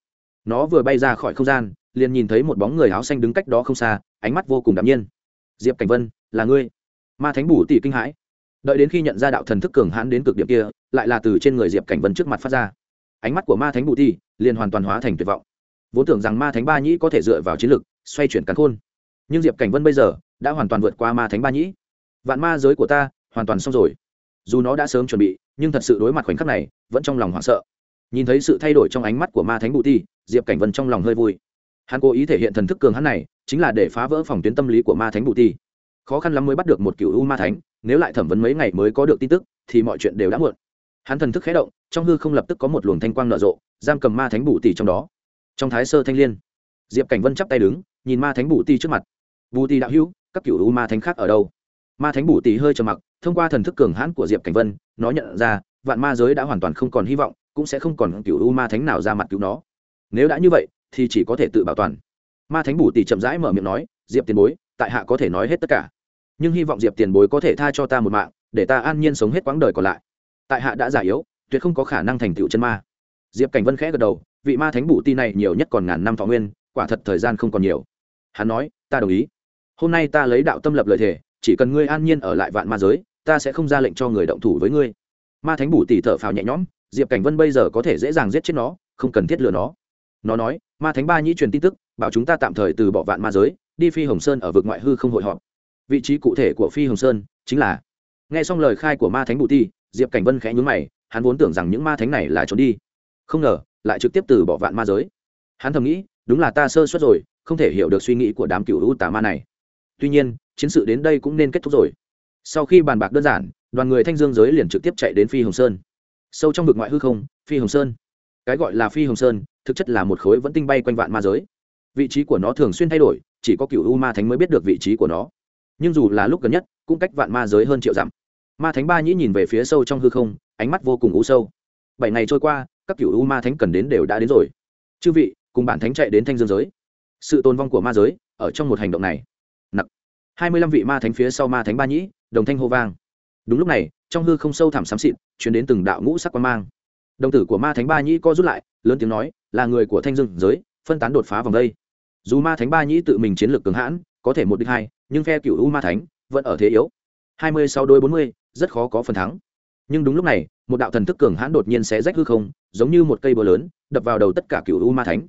S1: Nó vừa bay ra khỏi không gian, liền nhìn thấy một bóng người áo xanh đứng cách đó không xa, ánh mắt vô cùng đạm nhiên. Diệp cảnh vân, là ngươi? Ma thánh bù tỷ kinh hãi. Đợi đến khi nhận ra đạo thần thức cường hãn đến cực điểm kia, lại là từ trên người diệp cảnh vân trước mặt phát ra ánh mắt của ma thánh bù Ti liền hoàn toàn hóa thành tuyệt vọng. Vốn tưởng rằng ma thánh ba nhĩ có thể dựa vào chiến lực xoay chuyển cắn khôn, nhưng diệp cảnh vân bây giờ đã hoàn toàn vượt qua ma thánh ba nhĩ. Vạn ma giới của ta hoàn toàn xong rồi. Dù nó đã sớm chuẩn bị, nhưng thật sự đối mặt khoảnh khắc này vẫn trong lòng hoảng sợ. Nhìn thấy sự thay đổi trong ánh mắt của ma thánh bù ti diệp cảnh vân trong lòng hơi vui. Hắn cố ý thể hiện thần thức cường hắn này chính là để phá vỡ phòng tuyến tâm lý của ma thánh bù ti khó khăn lắm mới bắt được một cựu u ma thánh, nếu lại thẩm vấn mấy ngày mới có được tin tức, thì mọi chuyện đều đã muộn hắn thần thức khé động, trong hư không lập tức có một luồng thanh quang nở rộ, giam cầm ma thánh bù tỷ trong đó. Trong thái sơ thanh l i ê n diệp cảnh vân chắp tay đứng, nhìn ma thánh bù tỷ trước mặt. Bù tỷ đạo hữu, các cựu u ma thánh khác ở đâu? Ma thánh bù tỷ hơi trầm mặc, thông qua thần thức cường hãn của diệp cảnh vân, nó nhận ra, vạn ma giới đã hoàn toàn không còn hy vọng, cũng sẽ không còn cựu u ma thánh nào ra mặt cứu nó. Nếu đã như vậy, thì chỉ có thể tự bảo toàn. Ma thánh bù tỷ chậm rãi mở miệng nói, diệp tiền bối, tại hạ có thể nói hết tất cả. Nhưng hy vọng diệp tiền bối có thể tha cho ta một mạng, để ta an nhiên sống hết quãng đời còn lại tại hạ đã già yếu, tuyệt không có khả năng thành tựu chân ma. Diệp cảnh vân khẽ gật đầu, vị ma thánh bù ti này nhiều nhất còn ngàn năm thọ nguyên, quả thật thời gian không còn nhiều. Hắn nói, ta đồng ý. Hôm nay ta lấy đạo tâm lập lời thề, chỉ cần ngươi an nhiên ở lại vạn ma giới, ta sẽ không ra lệnh cho người động thủ với ngươi. Ma thánh bù tỉ thở phào nhẹ nhõm, diệp cảnh vân bây giờ có thể dễ dàng giết chết nó, không cần thiết lừa nó. Nó nói, ma thánh ba nhĩ truyền tin tức, bảo chúng ta tạm thời từ bỏ vạn ma giới, đi phi hồng sơn ở vực ngoại hư không hội họp. Vị trí cụ thể của phi hồng sơn chính là, nghe xong lời khai của ma thánh bù ti diệp cảnh vân khẽ nhún mày, hắn vốn tưởng rằng những ma thánh này là trốn đi. Không ngờ, lại trực tiếp từ bỏ vạn ma giới. Hắn thầm nghĩ, đúng là ta sơ suất rồi, không thể hiểu được suy nghĩ của đám cựu hữu tà ma này. Tuy nhiên, chiến sự đến đây cũng nên kết thúc rồi. Sau khi bàn bạc đơn giản, đoàn người thanh dương giới liền trực tiếp chạy đến phi hồng sơn. Sâu trong vực ngoại hư không, phi hồng sơn. Cái gọi là phi hồng sơn, thực chất là một khối vẫn tinh bay quanh vạn ma giới. Vị trí của nó thường xuyên thay đổi, chỉ có cựu u ma thánh mới biết được vị trí của nó. Nhưng dù là lúc gần nhất, cũng cách vạn ma giới hơn triệu dặm ma thánh ba nhĩ nhìn về phía sâu trong hư không, ánh mắt vô cùng u sâu. Bảy ngày trôi qua, các cựu u ma thánh cần đến đều đã đến rồi. Chư vị, cùng bản thánh chạy đến thanh dương giới. Sự tồn vong của ma giới ở trong một hành động này. Nặc. Hai mươi lăm vị ma thánh phía sau ma thánh ba nhĩ, đồng thanh hô vang. Đúng lúc này, trong hư không sâu thẳm xám xịt chuyển đến từng đạo ngũ sắc quan mang. Đồng tử của ma thánh ba nhĩ co rút lại, lớn tiếng nói, là người của thanh dương giới, phân tán đột phá vòng đây. Dù ma thánh ba nhĩ tự mình chiến lược cường hãn, có thể một địch hai, nhưng phe cựu u ma thánh vẫn ở thế yếu hai mươi sau đôi bốn mươi, rất khó có phần thắng. Nhưng đúng lúc này, một đạo thần thức cường hãn đột nhiên sẽ rách hư không, giống như một cây búa lớn, đập vào đầu tất cả cựu u ma thánh.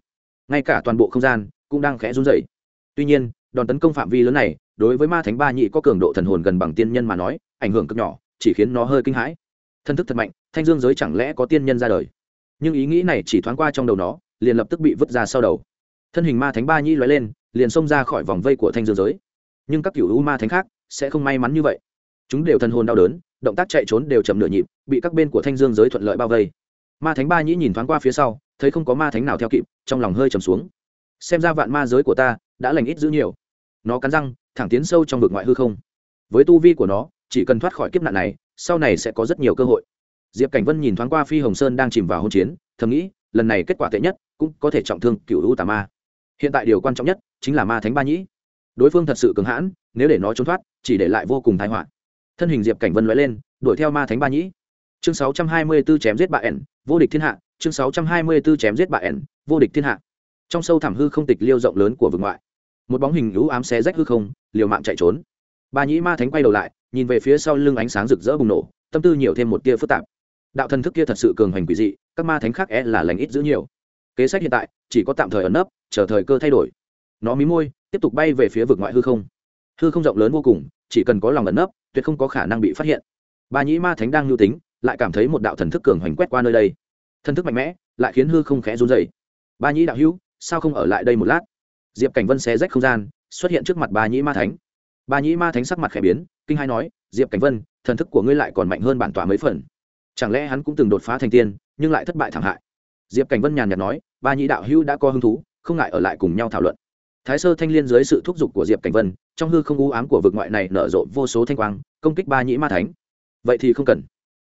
S1: Ngay cả toàn bộ không gian cũng đang khẽ run rẩy. Tuy nhiên, đòn tấn công phạm vi lớn này, đối với ma thánh ba nhị có cường độ thần hồn gần bằng tiên nhân mà nói, ảnh hưởng cực nhỏ, chỉ khiến nó hơi kinh hãi. Thân thức thật mạnh, thanh dương giới chẳng lẽ có tiên nhân ra đời? Nhưng ý nghĩ này chỉ thoáng qua trong đầu nó, liền lập tức bị vứt ra sau đầu. Thân hình ma thánh ba nhị lóe lên, liền xông ra khỏi vòng vây của thanh dương giới. Nhưng các cựu u ma thánh khác sẽ không may mắn như vậy chúng đều thân hồn đau đớn, động tác chạy trốn đều chậm nửa nhịp, bị các bên của thanh dương giới thuận lợi bao vây. Ma thánh ba nhĩ nhìn thoáng qua phía sau, thấy không có ma thánh nào theo kịp, trong lòng hơi trầm xuống. Xem ra vạn ma giới của ta đã lành ít giữ nhiều. Nó cắn răng, thẳng tiến sâu trong vực ngoại hư không. Với tu vi của nó, chỉ cần thoát khỏi kiếp nạn này, sau này sẽ có rất nhiều cơ hội. Diệp cảnh vân nhìn thoáng qua phi hồng sơn đang chìm vào hôn chiến, thầm nghĩ, lần này kết quả tệ nhất cũng có thể trọng thương cựu u tà ma. Hiện tại điều quan trọng nhất chính là ma thánh ba nhĩ. Đối phương thật sự cường hãn, nếu để nó trốn thoát, chỉ để lại vô cùng thái họa thân hình diệp cảnh vân l lên, đuổi theo ma thánh ba nhĩ. Chương 624 chém giết bà ẻn, vô địch thiên hạ. Chương 624 chém giết bà ẻn, vô địch thiên hạ. Trong sâu thẳm hư không tịch liêu rộng lớn của vực ngoại. Một bóng hình lũ ám xé rách hư không, liều mạng chạy trốn. Ba nhĩ ma thánh quay đầu lại, nhìn về phía sau lưng ánh sáng rực rỡ bùng nổ, tâm tư nhiều thêm một tia phức tạp. Đạo thần thức kia thật sự cường hành quỷ dị, các ma thánh khác e là lành ít giữ nhiều. Kế sách hiện tại, chỉ có tạm thời ẩn nấp, chờ thời cơ thay đổi. Nó mí môi, tiếp tục bay về phía vực ngoại hư không. Hư không rộng lớn vô cùng, chỉ cần có lòng ẩn nấp tuyệt không có khả năng bị phát hiện. Bà nhĩ ma thánh đang lưu tính, lại cảm thấy một đạo thần thức cường hoành quét qua nơi đây. Thần thức mạnh mẽ, lại khiến hư không khẽ run dày ba nhĩ đạo hữu, sao không ở lại đây một lát? Diệp cảnh vân xé rách không gian, xuất hiện trước mặt ba nhĩ ma thánh. Ba nhĩ ma thánh sắc mặt khẽ biến, kinh hai nói, diệp cảnh vân, thần thức của ngươi lại còn mạnh hơn bản tọa mấy phần. Chẳng lẽ hắn cũng từng đột phá thành tiên, nhưng lại thất bại thảm hại? Diệp cảnh vân nhàn nhạt nói ba nhĩ đạo hữu đã có hứng thú, không ngại ở lại cùng nhau thảo luận thái sơ thanh liên dưới sự thúc giục của diệp cảnh vân, trong hư không u ám của vực ngoại này nở rộ vô số thanh quang, công kích ba nhĩ ma thánh. Vậy thì không cần.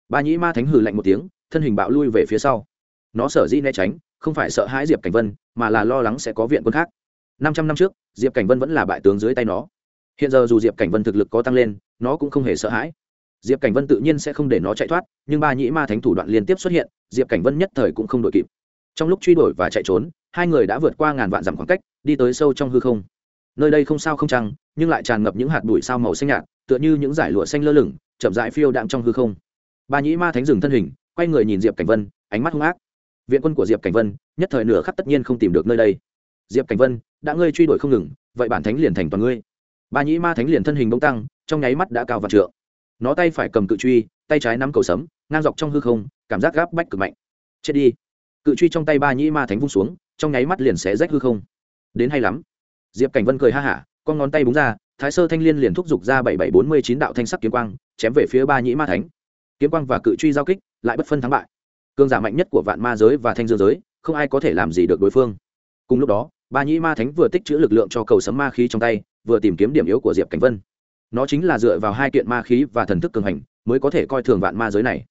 S1: Ba nhĩ ma thánh hừ lạnh một tiếng, thân hình bạo lui về phía sau. Nó sở dĩ né tránh, không phải sợ hãi diệp cảnh vân, mà là lo lắng sẽ có viện quân khác. Năm trăm năm trước, diệp cảnh vân vẫn là bại tướng dưới tay nó. Hiện giờ dù diệp cảnh vân thực lực có tăng lên, nó cũng không hề sợ hãi. Diệp cảnh vân tự nhiên sẽ không để nó chạy thoát, nhưng ba nhĩ ma thánh thủ đoạn liên tiếp xuất hiện, diệp cảnh vân nhất thời cũng không đội kịp. Trong lúc truy đuổi và chạy trốn hai người đã vượt qua ngàn vạn dặm khoảng cách, đi tới sâu trong hư không. Nơi đây không sao không trăng, nhưng lại tràn ngập những hạt bụi sao màu xanh nhạt, tựa như những giải lụa xanh lơ lửng, chậm dại phiêu đạm trong hư không. Ba nhĩ ma thánh dừng thân hình, quay người nhìn diệp cảnh vân, ánh mắt hung ác. Viện quân của diệp cảnh vân, nhất thời nửa khắc tất nhiên không tìm được nơi đây. Diệp cảnh vân, đã ngươi truy đuổi không ngừng, vậy bản thánh liền thành toàn ngươi. Ba nhĩ ma thánh liền thân hình bông tăng, trong nháy mắt đã cao vạn trượng. Nó tay phải cầm cự truy, tay trái nắm cầu sấm, ngang dọc trong hư không, cảm giác gáp bách cực mạnh. Chết đi. Cự truy trong tay ba nhĩ ma thánh vung xuống trong nháy mắt liền xé rách hư không. Đến hay lắm. Diệp cảnh vân cười ha hả, con ngón tay búng ra, thái sơ thanh liên liền thúc giục ra bảy bảy bốn mươi chín đạo thanh sắc kiếm quang, chém về phía ba nhĩ ma thánh. Kiếm quang và cự truy giao kích, lại bất phân thắng bại. Cương giả mạnh nhất của vạn ma giới và thanh dương giới, không ai có thể làm gì được đối phương. Cùng lúc đó, ba nhĩ ma thánh vừa tích chữ lực lượng cho cầu sấm ma khí trong tay, vừa tìm kiếm điểm yếu của diệp cảnh vân. Nó chính là dựa vào hai kiện ma khí và thần thức cường hành mới có thể coi thường vạn ma giới này.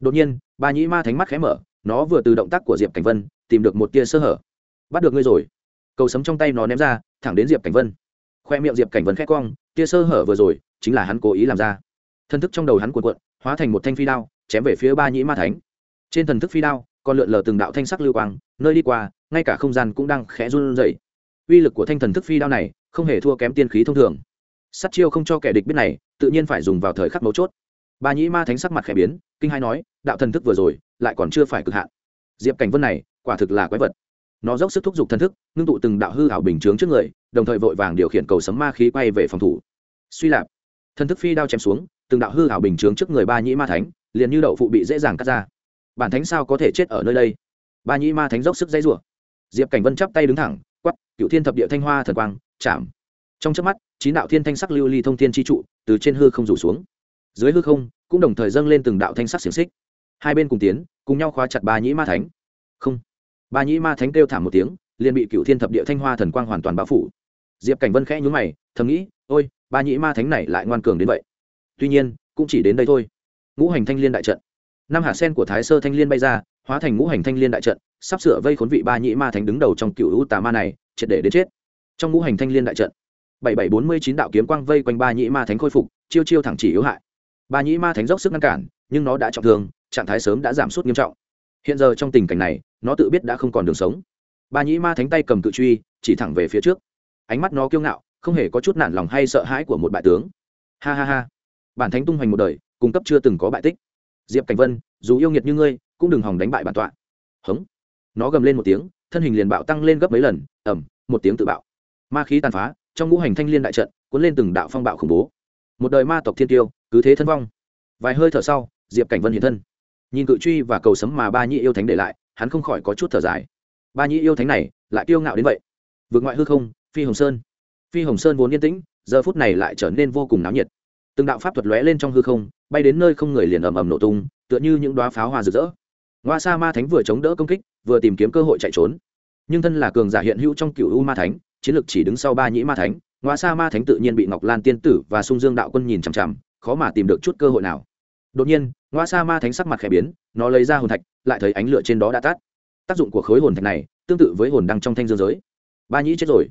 S1: Đột nhiên, ba nhĩ ma thánh mắt khé mở, nó vừa từ động tác của diệp cảnh vân tìm được một tia sơ hở bắt được ngươi rồi. Cầu sấm trong tay nó ném ra, thẳng đến diệp cảnh vân. Khoe miệng diệp cảnh vân khét quong tia sơ hở vừa rồi, chính là hắn cố ý làm ra. Thân thức trong đầu hắn cuộn cuộn, hóa thành một thanh phi đao, chém về phía ba nhĩ ma thánh. Trên thần thức phi đao, còn lượn lờ từng đạo thanh sắc lưu quang, nơi đi qua, ngay cả không gian cũng đang khẽ run rẩy. Uy lực của thanh thần thức phi đao này, không hề thua kém tiên khí thông thường. Sắt chiêu không cho kẻ địch biết này, tự nhiên phải dùng vào thời khắc mấu chốt. Ba nhĩ ma thánh sắc mặt khẽ biến, kinh hai nói, đạo thần thức vừa rồi, lại còn chưa phải cực hạn. Diệp cảnh vân này, quả thực là quái vật nó dốc sức thúc giục thần thức, ngưng tụ từng đạo hư hảo bình chướng trước người, đồng thời vội vàng điều khiển cầu sấm ma khí quay về phòng thủ. Suy lạp thần thức phi đao chém xuống, từng đạo hư hảo bình chướng trước người ba nhĩ ma thánh, liền như đậu phụ bị dễ dàng cắt ra. Bản thánh sao có thể chết ở nơi đây? Ba nhĩ ma thánh dốc sức dây rủa. Diệp cảnh vân chắp tay đứng thẳng quắp cựu thiên thập địa thanh hoa thần quang, chạm. Trong trước mắt, chín đạo thiên thanh sắc lưu ly thông thiên chi trụ từ trên hư không rủ xuống. Dưới hư không, cũng đồng thời dâng lên từng đạo thanh sắc xiềng xích. Hai bên cùng tiến, cùng nhau khóa chặt ba nhĩ ma thánh. Không ba nhĩ ma thánh kêu thảm một tiếng, liền bị cựu thiên thập địa thanh hoa thần quang hoàn toàn bao phủ. Diệp cảnh vân khẽ nhún mày, thầm nghĩ, ôi, ba nhĩ ma thánh này lại ngoan cường đến vậy. Tuy nhiên, cũng chỉ đến đây thôi. Ngũ hành thanh liên đại trận. Năm hạt sen của thái sơ thanh liên bay ra, hóa thành ngũ hành thanh liên đại trận, sắp sửa vây khốn vị ba nhĩ ma thánh đứng đầu trong cựu u tà ma này, triệt để đến chết. Trong ngũ hành thanh liên đại trận, bảy bảy bốn mươi chín đạo kiếm quang vây quanh ba nhĩ ma thánh khôi phục, chiêu chiêu thẳng chỉ yếu hại. Ba nhĩ ma thánh dốc sức ngăn cản, nhưng nó đã trọng thương, trạng thái sớm đã giảm sút nghiêm trọng hiện giờ trong tình cảnh này, nó tự biết đã không còn đường sống. Ba nhĩ ma thánh tay cầm cự truy, chỉ thẳng về phía trước. Ánh mắt nó kiêu ngạo, không hề có chút nản lòng hay sợ hãi của một bại tướng. Ha ha ha. Bản thánh tung hoành một đời, cung cấp chưa từng có bại tích. Diệp cảnh vân, dù yêu nghiệt như ngươi, cũng đừng hòng đánh bại bản tọa. Hống. Nó gầm lên một tiếng, thân hình liền bạo tăng lên gấp mấy lần ẩm một tiếng tự bạo. Ma khí tàn phá, trong ngũ hành thanh liên đại trận, cuốn lên từng đạo phong bạo khủng bố. Một đời ma tộc thiên tiêu, cứ thế thân vong. Vài hơi thở sau, diệp cảnh vân hiện thân nhìn cự truy và cầu sấm mà ba nhị yêu thánh để lại, hắn không khỏi có chút thở dài. Ba nhị yêu thánh này lại kiêu ngạo đến vậy. Vượt ngoại hư không, phi hồng sơn. Phi hồng sơn vốn yên tĩnh, giờ phút này lại trở nên vô cùng náo nhiệt. Từng đạo pháp thuật lóe lên trong hư không, bay đến nơi không người liền ầm ầm nổ tung, tựa như những đoá pháo hoa rực rỡ. Ngoa sa ma thánh vừa chống đỡ công kích, vừa tìm kiếm cơ hội chạy trốn. Nhưng thân là cường giả hiện hữu trong cựu u ma thánh, chiến lược chỉ đứng sau ba nhĩ ma thánh, ngoa sa ma thánh tự nhiên bị ngọc lan tiên tử và sung dương đạo quân nhìn chằm chằm, khó mà tìm được chút cơ hội nào. Đột nhiên ngoa sa ma thánh sắc mặt khẽ biến, nó lấy ra hồn thạch, lại thấy ánh lửa trên đó đã tắt. Tác dụng của khối hồn thạch này tương tự với hồn đăng trong thanh dương giới. Ba nhĩ chết rồi.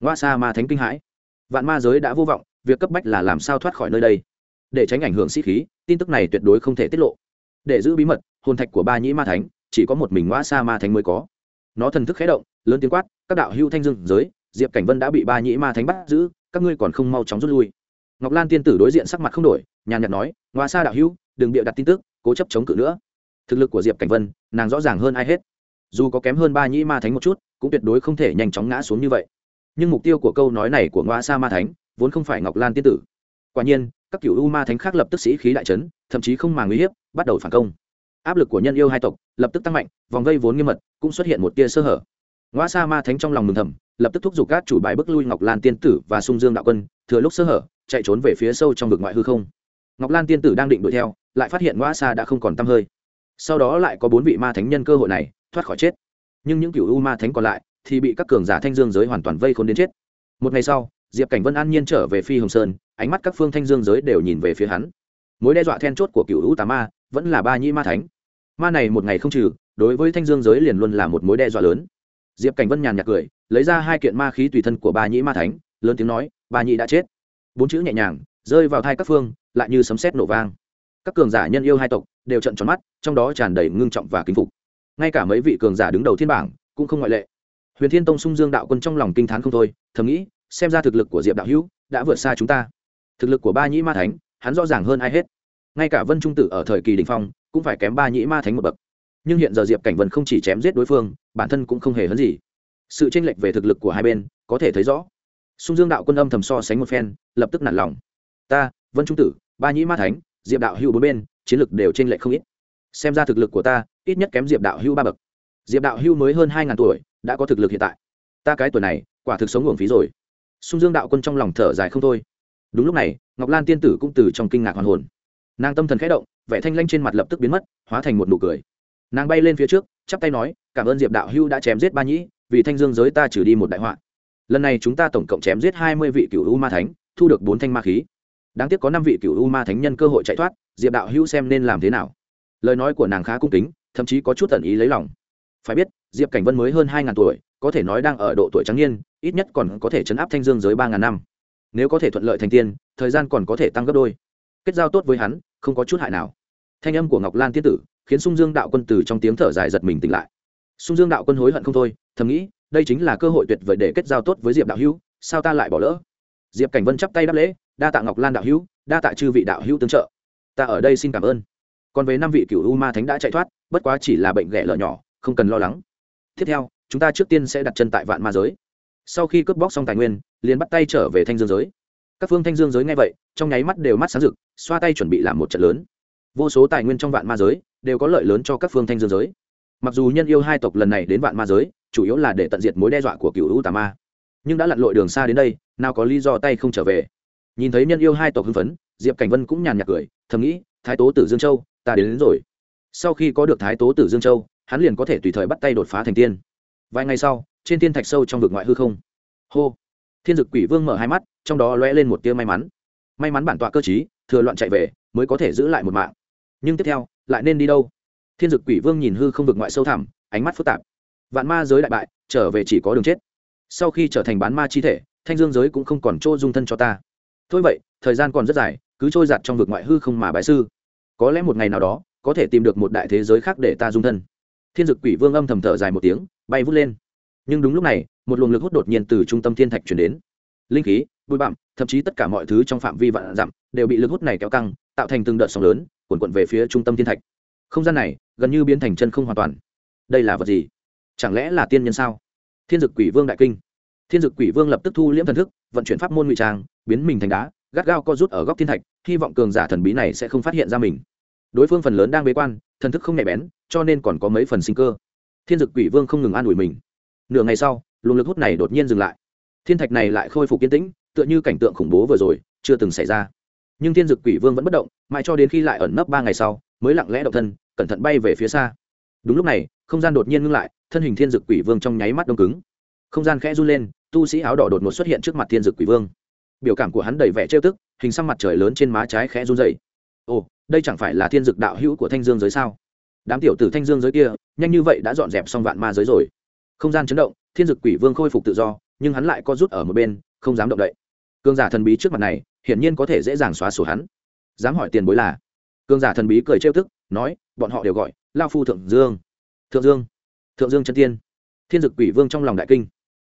S1: Ngoa sa ma thánh kinh hãi. Vạn ma giới đã vô vọng, việc cấp bách là làm sao thoát khỏi nơi đây? Để tránh ảnh hưởng sĩ khí, tin tức này tuyệt đối không thể tiết lộ. Để giữ bí mật, hồn thạch của ba nhĩ ma thánh, chỉ có một mình ngoa sa ma thánh mới có. Nó thần thức khé động, lớn tiếng quát, các đạo hưu thanh dương giới, diệp cảnh vân đã bị ba nhĩ ma thánh bắt giữ, các ngươi còn không mau chóng rút lui ngọc lan tiên tử đối diện sắc mặt không đổi, nhàn nhạt nói, ngoa sa đạo hữu, đừng bịa đặt tin tức, cố chấp chống cự nữa. Thực lực của diệp cảnh vân, nàng rõ ràng hơn ai hết. Dù có kém hơn ba nhĩ ma thánh một chút, cũng tuyệt đối không thể nhanh chóng ngã xuống như vậy. Nhưng mục tiêu của câu nói này của ngoa sa ma thánh, vốn không phải ngọc lan tiên tử. Quả nhiên, các cựu u ma thánh khác lập tức sĩ khí đại trấn thậm chí không màng uy hiếp, bắt đầu phản công. Áp lực của nhân yêu hai tộc, lập tức tăng mạnh, vòng vây vốn nghiêm mật, cũng xuất hiện một tia sơ hở. Ngoa sa ma thánh trong lòng mừng thầm, lập tức thúc giục các chủ bài bức lui ngọc lan tiên tử và sung dương đạo quân, thừa lúc sơ hở chạy trốn về phía sâu trong vực ngoại hư không. Ngọc lan tiên tử đang định đuổi theo, lại phát hiện ngoa sa đã không còn t hơi. Sau đó lại có bốn vị ma thánh nhân cơ hội này, thoát khỏi chết. Nhưng những cựu u ma thánh còn lại thì bị các cường giả thanh dương giới hoàn toàn vây khốn đến chết. Một ngày sau, diệp cảnh vân an nhiên trở về phi hồng sơn, ánh mắt các phương thanh dương giới đều nhìn về phía hắn. Mối đe dọa then chốt của cựu u tà ma vẫn là ba nhĩ ma thánh. Ma này một ngày không trừ, đối với thanh dương giới liền luôn là một mối đe dọa lớn. Diệp cảnh vân nhàn nhạt cười, lấy ra hai kiện ma khí tùy thân của ba nhĩ ma thánh, lớn tiếng nói, ba nhĩ đã chết bốn chữ nhẹ nhàng, rơi vào thai các phương, lại như sấm sét nổ vang. Các cường giả nhân yêu hai tộc đều trận tròn mắt, trong đó tràn đầy ngưng trọng và kính phục. Ngay cả mấy vị cường giả đứng đầu thiên bảng cũng không ngoại lệ. Huyền thiên tông sung dương đạo quân trong lòng kinh t h á n không thôi, thầm nghĩ, xem ra thực lực của diệp đạo hữu đã vượt xa chúng ta. Thực lực của ba nhĩ ma thánh, hắn rõ ràng hơn ai hết. Ngay cả vân trung tử ở thời kỳ đình phong cũng phải kém ba nhĩ ma thánh một bậc. Nhưng hiện giờ diệp cảnh vân không chỉ chém giết đối phương, bản thân cũng không hề hấn gì. Sự tranh lệch về thực lực của hai bên có thể thấy rõ sung dương đạo quân âm thầm so sánh một phen, lập tức nản lòng. Ta, vân trung tử, ba nhĩ ma thánh, diệp đạo hữu bốn bên, chiến lực đều trên lệ không ít. Xem ra thực lực của ta, ít nhất kém diệp đạo hữu ba bậc. Diệp đạo hữu mới hơn hai ngàn tuổi, đã có thực lực hiện tại. Ta cái tuổi này, quả thực sống uổng phí rồi. Sung dương đạo quân trong lòng thở dài không thôi. Đúng lúc này, ngọc lan tiên tử cũng từ trong kinh ngạc hoàn hồn. Nàng tâm thần khẽ động, vẻ thanh lanh trên mặt lập tức biến mất, hóa thành một nụ cười. Nàng bay lên phía trước, chắp tay nói, cảm ơn diệp đạo hưu đã chém giết ba nhĩ, vì thanh dương giới ta trừ đi một đại họa lần này chúng ta tổng cộng chém giết hai mươi vị cựu u ma thánh, thu được bốn thanh ma khí. Đáng tiếc có năm vị cựu u ma thánh nhân cơ hội chạy thoát, diệp đạo hữu xem nên làm thế nào. Lời nói của nàng khá cung kính, thậm chí có chút tần ý lấy lòng. Phải biết, diệp cảnh vân mới hơn hai ngàn tuổi, có thể nói đang ở độ tuổi trắng niên, ít nhất còn có thể chấn áp thanh dương dưới ba ngàn năm. Nếu có thể thuận lợi thành tiên, thời gian còn có thể tăng gấp đôi. Kết giao tốt với hắn, không có chút hại nào. Thanh âm của ngọc lan tiên tử khiến sung dương đạo quân từ trong tiếng thở dài giật mình tỉnh lại. Sung dương đạo quân hối hận không thôi, thầm nghĩ đây chính là cơ hội tuyệt vời để kết giao tốt với diệp đạo hữu, sao ta lại bỏ lỡ? Diệp cảnh vân chắp tay đáp lễ, đa tạ ngọc lan đạo hữu, đa tạ chư vị đạo hữu tương trợ. Ta ở đây xin cảm ơn. Còn về năm vị cựu u ma thánh đã chạy thoát, bất quá chỉ là bệnh ghẻ lở nhỏ, không cần lo lắng. Tiếp theo, chúng ta trước tiên sẽ đặt chân tại vạn ma giới. Sau khi cướp bóc xong tài nguyên, liền bắt tay trở về thanh dương giới. Các phương thanh dương giới nghe vậy, trong nháy mắt đều mắt sáng rực, xoa tay chuẩn bị làm một trận lớn. Vô số tài nguyên trong vạn ma giới đều có lợi lớn cho các phương thanh dương giới. Mặc dù nhân yêu hai tộc lần này đến vạn ma giới chủ yếu là để tận diệt mối đe dọa của cựu u tà ma nhưng đã lặn lội đường xa đến đây nào có lý do tay không trở về. Nhìn thấy nhân yêu hai tộc hưng phấn diệp cảnh vân cũng nhàn nhạt cười thầm nghĩ thái tố tử dương châu ta đến, đến rồi. Sau khi có được thái tố tử dương châu hắn liền có thể tùy thời bắt tay đột phá thành tiên. Vài ngày sau trên thiên thạch sâu trong vực ngoại hư không. Hô! Thiên dực quỷ vương mở hai mắt trong đó lóe lên một tia may mắn. May mắn bản tọa cơ chí thừa loạn chạy về mới có thể giữ lại một mạng. Nhưng tiếp theo lại nên đi đâu? Thiên dực quỷ vương nhìn hư không vực ngoại sâu thẳm ánh mắt phức tạp vạn ma giới đại bại, trở về chỉ có đường chết. Sau khi trở thành bán ma chi thể, thanh dương giới cũng không còn chỗ dung thân cho ta. Thôi vậy, thời gian còn rất dài, cứ trôi giặt trong vực ngoại hư không mà bái sư. Có lẽ một ngày nào đó, có thể tìm được một đại thế giới khác để ta dung thân. Thiên dực quỷ vương âm thầm thở dài một tiếng, bay vút lên. Nhưng đúng lúc này, một luồng lực hút đột nhiên từ trung tâm thiên thạch chuyển đến. Linh khí, bụi bặm, thậm chí tất cả mọi thứ trong phạm vi vạn dặm đều bị lực hút này kéo căng, tạo thành từng đợt sóng lớn cuộn cuộn về phía trung tâm thiên thạch. Không gian này gần như biến thành chân không hoàn toàn. Đây là vật gì? Chẳng lẽ là tiên nhân sao? Thiên dực quỷ vương đại kinh. Thiên dực quỷ vương lập tức thu liễm thần thức, vận chuyển pháp môn ngụy trang, biến mình thành đá, gắt gao co rút ở góc thiên thạch, hy vọng cường giả thần bí này sẽ không phát hiện ra mình. Đối phương phần lớn đang bế quan, thần thức không nhạy bén, cho nên còn có mấy phần sinh cơ. Thiên dực quỷ vương không ngừng an ủi mình. Nửa ngày sau, luồng lực hút này đột nhiên dừng lại. Thiên thạch này lại khôi phục yên tĩnh, tựa như cảnh tượng khủng bố vừa rồi, chưa từng xảy ra. Nhưng thiên dực quỷ vương vẫn bất động, mãi cho đến khi lại ẩn nấp ba ngày sau, mới lặng lẽ động thân, cẩn thận bay về phía xa đúng lúc này, không gian đột nhiên ngưng lại, thân hình thiên dực quỷ vương trong nháy mắt đông cứng. Không gian khẽ run lên, tu sĩ áo đỏ đột ngột xuất hiện trước mặt thiên dực quỷ vương. Biểu cảm của hắn đầy vẻ trêu tức, hình xăm mặt trời lớn trên má trái khẽ run dày ồ, đây chẳng phải là thiên dực đạo hữu của thanh dương giới sao? Đám tiểu tử thanh dương giới kia, nhanh như vậy đã dọn dẹp xong vạn ma giới rồi. Không gian chấn động, thiên dực quỷ vương khôi phục tự do, nhưng hắn lại co rút ở một bên, không dám động đậy. Cương giả thần bí trước mặt này, hiển nhiên có thể dễ dàng xóa sổ hắn. Dám hỏi tiền bối là? Cương giả thần bí cười trêu tức, nói, bọn họ đều gọi lao phu thượng dương thượng dương thượng dương chân tiên, thiên dực quỷ vương trong lòng đại kinh.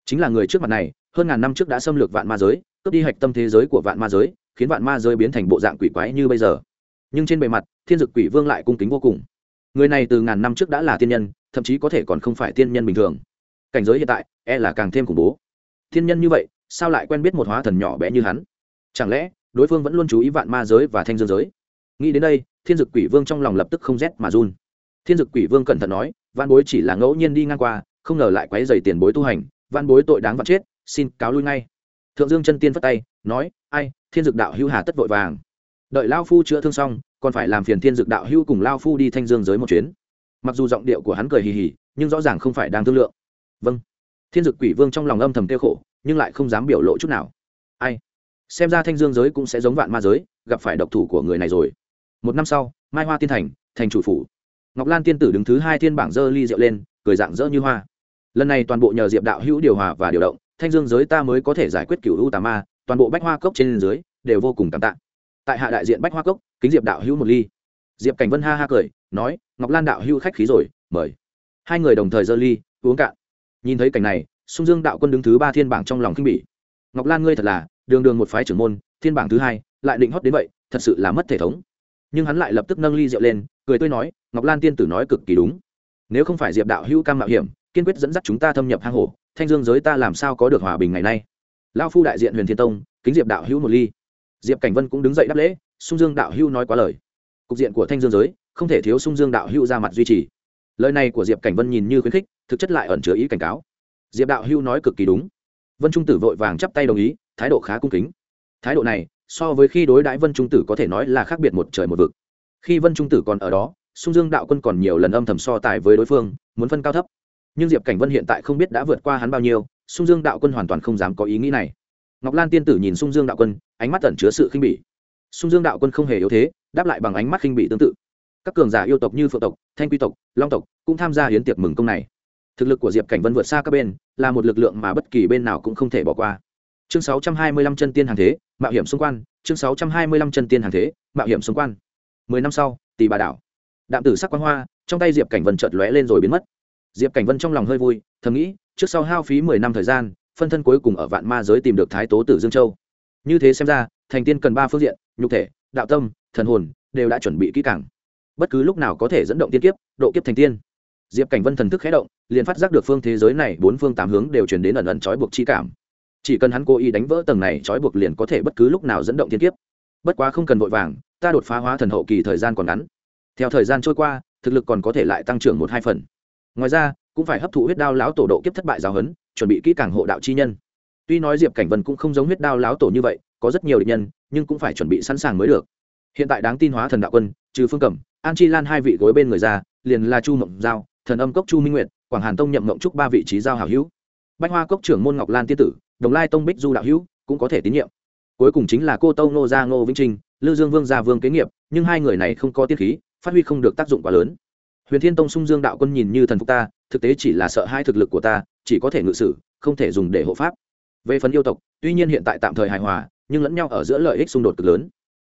S1: Chính là người trước mặt này, hơn ngàn năm trước đã xâm lược vạn ma giới, cướp đi hạch tâm thế giới của vạn ma giới, khiến vạn ma giới biến thành bộ dạng quỷ quái như bây giờ. Nhưng trên bề mặt, thiên dực quỷ vương lại cung kính vô cùng. Người này từ ngàn năm trước đã là tiên nhân, thậm chí có thể còn không phải tiên nhân bình thường. Cảnh giới hiện tại e là càng thêm khủng bố. Thiên nhân như vậy, sao lại quen biết một hóa thần nhỏ bé như hắn? Chẳng lẽ, đối phương vẫn luôn chú ý vạn ma giới và thanh dương giới? Nghĩ đến đây, thiên dực quỷ vương trong lòng lập tức không rét mà run thiên dực quỷ vương cẩn thận nói văn bối chỉ là ngẫu nhiên đi ngang qua, không ngờ lại quấy dày tiền bối tu hành văn bối tội đáng vặt chết, xin cáo lui ngay. Thượng dương chân tiên phất tay, nói, ai, thiên dực đạo Hưu hà tất vội vàng. Đợi lao phu chữa thương xong, còn phải làm phiền thiên dực đạo Hưu cùng lao phu đi thanh dương giới một chuyến. Mặc dù giọng điệu của hắn cười hì hì, nhưng rõ ràng không phải đang thương lượng. Vâng. Thiên dực quỷ vương trong lòng âm thầm kêu khổ, nhưng lại không dám biểu lộ chút nào. Ai? Xem ra thanh dương giới cũng sẽ giống vạn ma giới, gặp phải độc thủ của người này rồi. Một năm sau, mai hoa tiên thành thành chủ phủ ngọc lan tiên tử đứng thứ hai thiên bảng dơ ly rượu lên, cười dạng dỡ như hoa. Lần này toàn bộ nhờ diệp đạo hữu điều hòa và điều động, thanh dương giới ta mới có thể giải quyết cựu u tà ma, toàn bộ bách hoa cốc trên dưới đều vô cùng cảm tạ. Tại hạ đại diện bách hoa cốc, kính diệp đạo hữu một ly. Diệp cảnh vân ha ha cười, nói, ngọc lan đạo hữu khách khí rồi, mời. Hai người đồng thời dơ ly, uống cạn. Nhìn thấy cảnh này, sung dương đạo quân đứng thứ ba thiên bảng trong lòng khinh bỉ. Ngọc lan ngươi thật là, đường đường một phái trưởng môn, thiên bảng thứ hai, lại định hót đến vậy, thật sự là mất thể thống. Nhưng hắn lại lập tức nâng ly rượu lên cười tôi nói, ngọc lan tiên tử nói cực kỳ đúng. Nếu không phải diệp đạo hữu cam mạo hiểm, kiên quyết dẫn dắt chúng ta thâm nhập hang hổ, thanh dương giới ta làm sao có được hòa bình ngày nay? Lao phu đại diện huyền thiên tông, kính diệp đạo hữu một ly. Diệp cảnh vân cũng đứng dậy đáp lễ, sung dương đạo hữu nói quá lời. Cục diện của thanh dương giới, không thể thiếu sung dương đạo hữu ra mặt duy trì. Lời này của diệp cảnh vân nhìn như khuyến khích, thực chất lại ẩn chứa ý cảnh cáo. Diệp đạo hữu nói cực kỳ đúng. Vân trung tử vội vàng chắp tay đồng ý, thái độ khá cung kính. Thái độ này, so với khi đối đãi vân trung tử có thể nói là khác biệt một trời một vực khi vân trung tử còn ở đó, sung dương đạo quân còn nhiều lần âm thầm so tài với đối phương, muốn phân cao thấp. Nhưng diệp cảnh vân hiện tại không biết đã vượt qua hắn bao nhiêu, sung dương đạo quân hoàn toàn không dám có ý nghĩ này. Ngọc lan tiên tử nhìn sung dương đạo quân, ánh mắt tẩn chứa sự khinh bỉ. Sung dương đạo quân không hề yếu thế, đáp lại bằng ánh mắt khinh bỉ tương tự. Các cường giả yêu tộc như phượng tộc, thanh quy tộc, long tộc cũng tham gia hiến tiệc mừng công này. Thực lực của diệp cảnh vân vượt xa các bên, là một lực lượng mà bất kỳ bên nào cũng không thể bỏ qua. Chương 625 chân tiên hàng thế, mạo hiểm xung quan chương 625 chân tiên hàng thế, mạo hiểm xung quan mười năm sau tỷ bà đảo. Đạm tử sắc quang hoa, trong tay diệp cảnh vân chợt lóe lên rồi biến mất. Diệp cảnh vân trong lòng hơi vui, thầm nghĩ, trước sau hao phí mười năm thời gian, phân thân cuối cùng ở vạn ma giới tìm được thái tố tử dương châu. Như thế xem ra, thành tiên cần ba phương diện, nhục thể, đạo tâm, thần hồn, đều đã chuẩn bị kỹ càng. Bất cứ lúc nào có thể dẫn động tiên kiếp, độ kiếp thành tiên. Diệp cảnh vân thần thức khé động, liền phát giác được phương thế giới này bốn phương tám hướng đều chuyển đến ẩn ẩn trói buộc chi cảm. Chỉ cần hắn cố ý đánh vỡ tầng này trói buộc liền có thể bất cứ lúc nào dẫn động tiên kiếp. Bất quá không cần vội vàng ta đột phá hóa thần hậu kỳ thời gian còn ngắn. Theo thời gian trôi qua, thực lực còn có thể lại tăng trưởng một hai phần. Ngoài ra, cũng phải hấp thụ huyết đao lão tổ độ kiếp thất bại giáo huấn, chuẩn bị kỹ càng hộ đạo chi nhân. Tuy nói diệp cảnh vân cũng không giống huyết đao lão tổ như vậy, có rất nhiều địch nhân, nhưng cũng phải chuẩn bị sẵn sàng mới được. Hiện tại đáng tin hóa thần đạo quân, trừ phương cẩm, an chi lan hai vị gối bên người ra, liền là chu mộng giao, thần âm cốc chu minh nguyệt, quảng hàn tông nhậm mộng trúc ba vị trí giao hảo hữu. Bách hoa cốc trưởng môn ngọc lan tiên tử, đồng lai tông bích du đạo hữu, cũng có thể tín nhiệm. Cuối cùng chính là cô tâu nô gia ngô vĩnh trinh lư dương vương gia vương kế nghiệp, nhưng hai người này không có tiết khí, phát huy không được tác dụng quá lớn. Huyền thiên tông sung dương đạo quân nhìn như thần phục ta, thực tế chỉ là sợ hai thực lực của ta, chỉ có thể ngự sử, không thể dùng để hộ pháp. Về phần yêu tộc, tuy nhiên hiện tại tạm thời hài hòa, nhưng lẫn nhau ở giữa lợi ích xung đột cực lớn.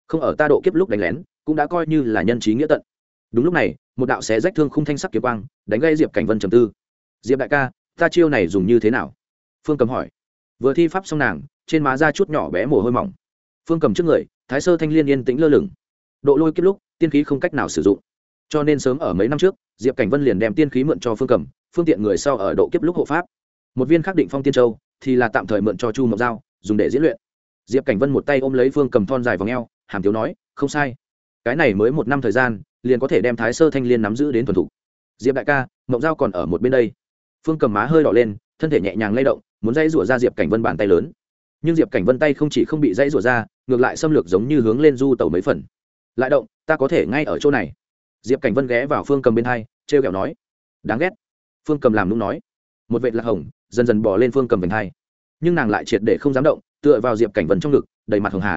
S1: Không ở ta độ kiếp lúc đánh lén, cũng đã coi như là nhân trí nghĩa tận. Đúng lúc này, một đạo xé rách thương khung thanh sắc kiếm quang, đánh gây diệp cảnh vân trầm tư. Diệp đại ca, ta chiêu này dùng như thế nào? Phương cầm hỏi. Vừa thi pháp xong nàng, trên má ra chút nhỏ bé mồ hôi mỏng. Phương cầm trước người thái sơ thanh liên yên tĩnh lơ lửng. Độ lôi kiếp lúc, tiên khí không cách nào sử dụng. Cho nên sớm ở mấy năm trước, diệp cảnh vân liền đem tiên khí mượn cho phương cầm, phương tiện người sau ở độ kiếp lúc hộ pháp. Một viên khắc định phong tiên châu, thì là tạm thời mượn cho chu mộc giao, dùng để diễn luyện. Diệp cảnh vân một tay ôm lấy phương cầm thon dài v ò hàm thiếu nói, không sai. Cái này mới một năm thời gian, liền có thể đem thái sơ thanh liên nắm giữ đến thuần thục. Diệp đại ca, Mộc giao còn ở một bên đây. Phương cầm má hơi đỏ lên, thân thể nhẹ nhàng lay động, muốn dây rủa ra diệp cảnh vân bàn tay lớn nhưng diệp cảnh vân tay không chỉ không bị dãy rủa ra, ngược lại xâm lược giống như hướng lên du tàu mấy phần. Lại động, ta có thể ngay ở chỗ này. Diệp cảnh vân ghé vào phương cầm bên hai t r e o kẹo nói. Đáng ghét. Phương cầm làm đúng nói. Một vệ lạc hồng, dần dần bỏ lên phương cầm vành hai. Nhưng nàng lại triệt để không dám động, tựa vào diệp cảnh vân trong ngực, đầy mặt hồng hà.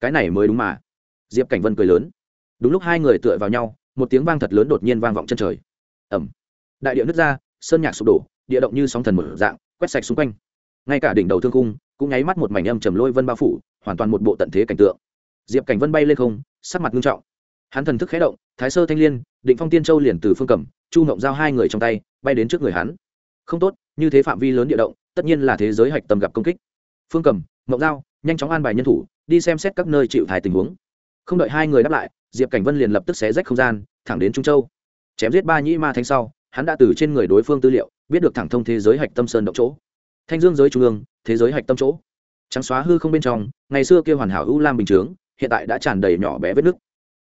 S1: Cái này mới đúng mà. Diệp cảnh vân cười lớn. Đúng lúc hai người tựa vào nhau, một tiếng vang thật lớn đột nhiên vang vọng chân trời. Ẩm đại điệu nứt ra, sơn nhạc sụp đổ, địa động như sóng thần mở dạng, quét sạch xung quanh. Ngay cả đỉnh đầu thương cung cũng nháy mắt một mảnh âm trầm lôi vân bao phủ, hoàn toàn một bộ tận thế cảnh tượng. Diệp cảnh vân bay lên không, sắc mặt nghiêm trọng. Hắn thần thức khé động, thái sơ thanh liên, định phong tiên châu liền từ phương cẩm chu ngộng giao hai người trong tay, bay đến trước người hắn. Không tốt, như thế phạm vi lớn địa động, tất nhiên là thế giới hạch tầm gặp công kích. Phương cẩm ngộng giao, nhanh chóng an bài nhân thủ, đi xem xét các nơi chịu thái tình huống. Không đợi hai người đáp lại, diệp cảnh vân liền lập tức xé rách không gian, thẳng đến trung châu. Chém giết ba nhĩ ma thanh sau, hắn đã từ trên người đối phương tư liệu, biết được thẳng thông thế giới hạch tâm sơn động chỗ thanh dương giới trung ương, thế giới hạch tâm chỗ. Trắng xóa hư không bên trong, ngày xưa kia hoàn hảo ưu lam bình chướng, hiện tại đã tràn đầy nhỏ bé vết nứt.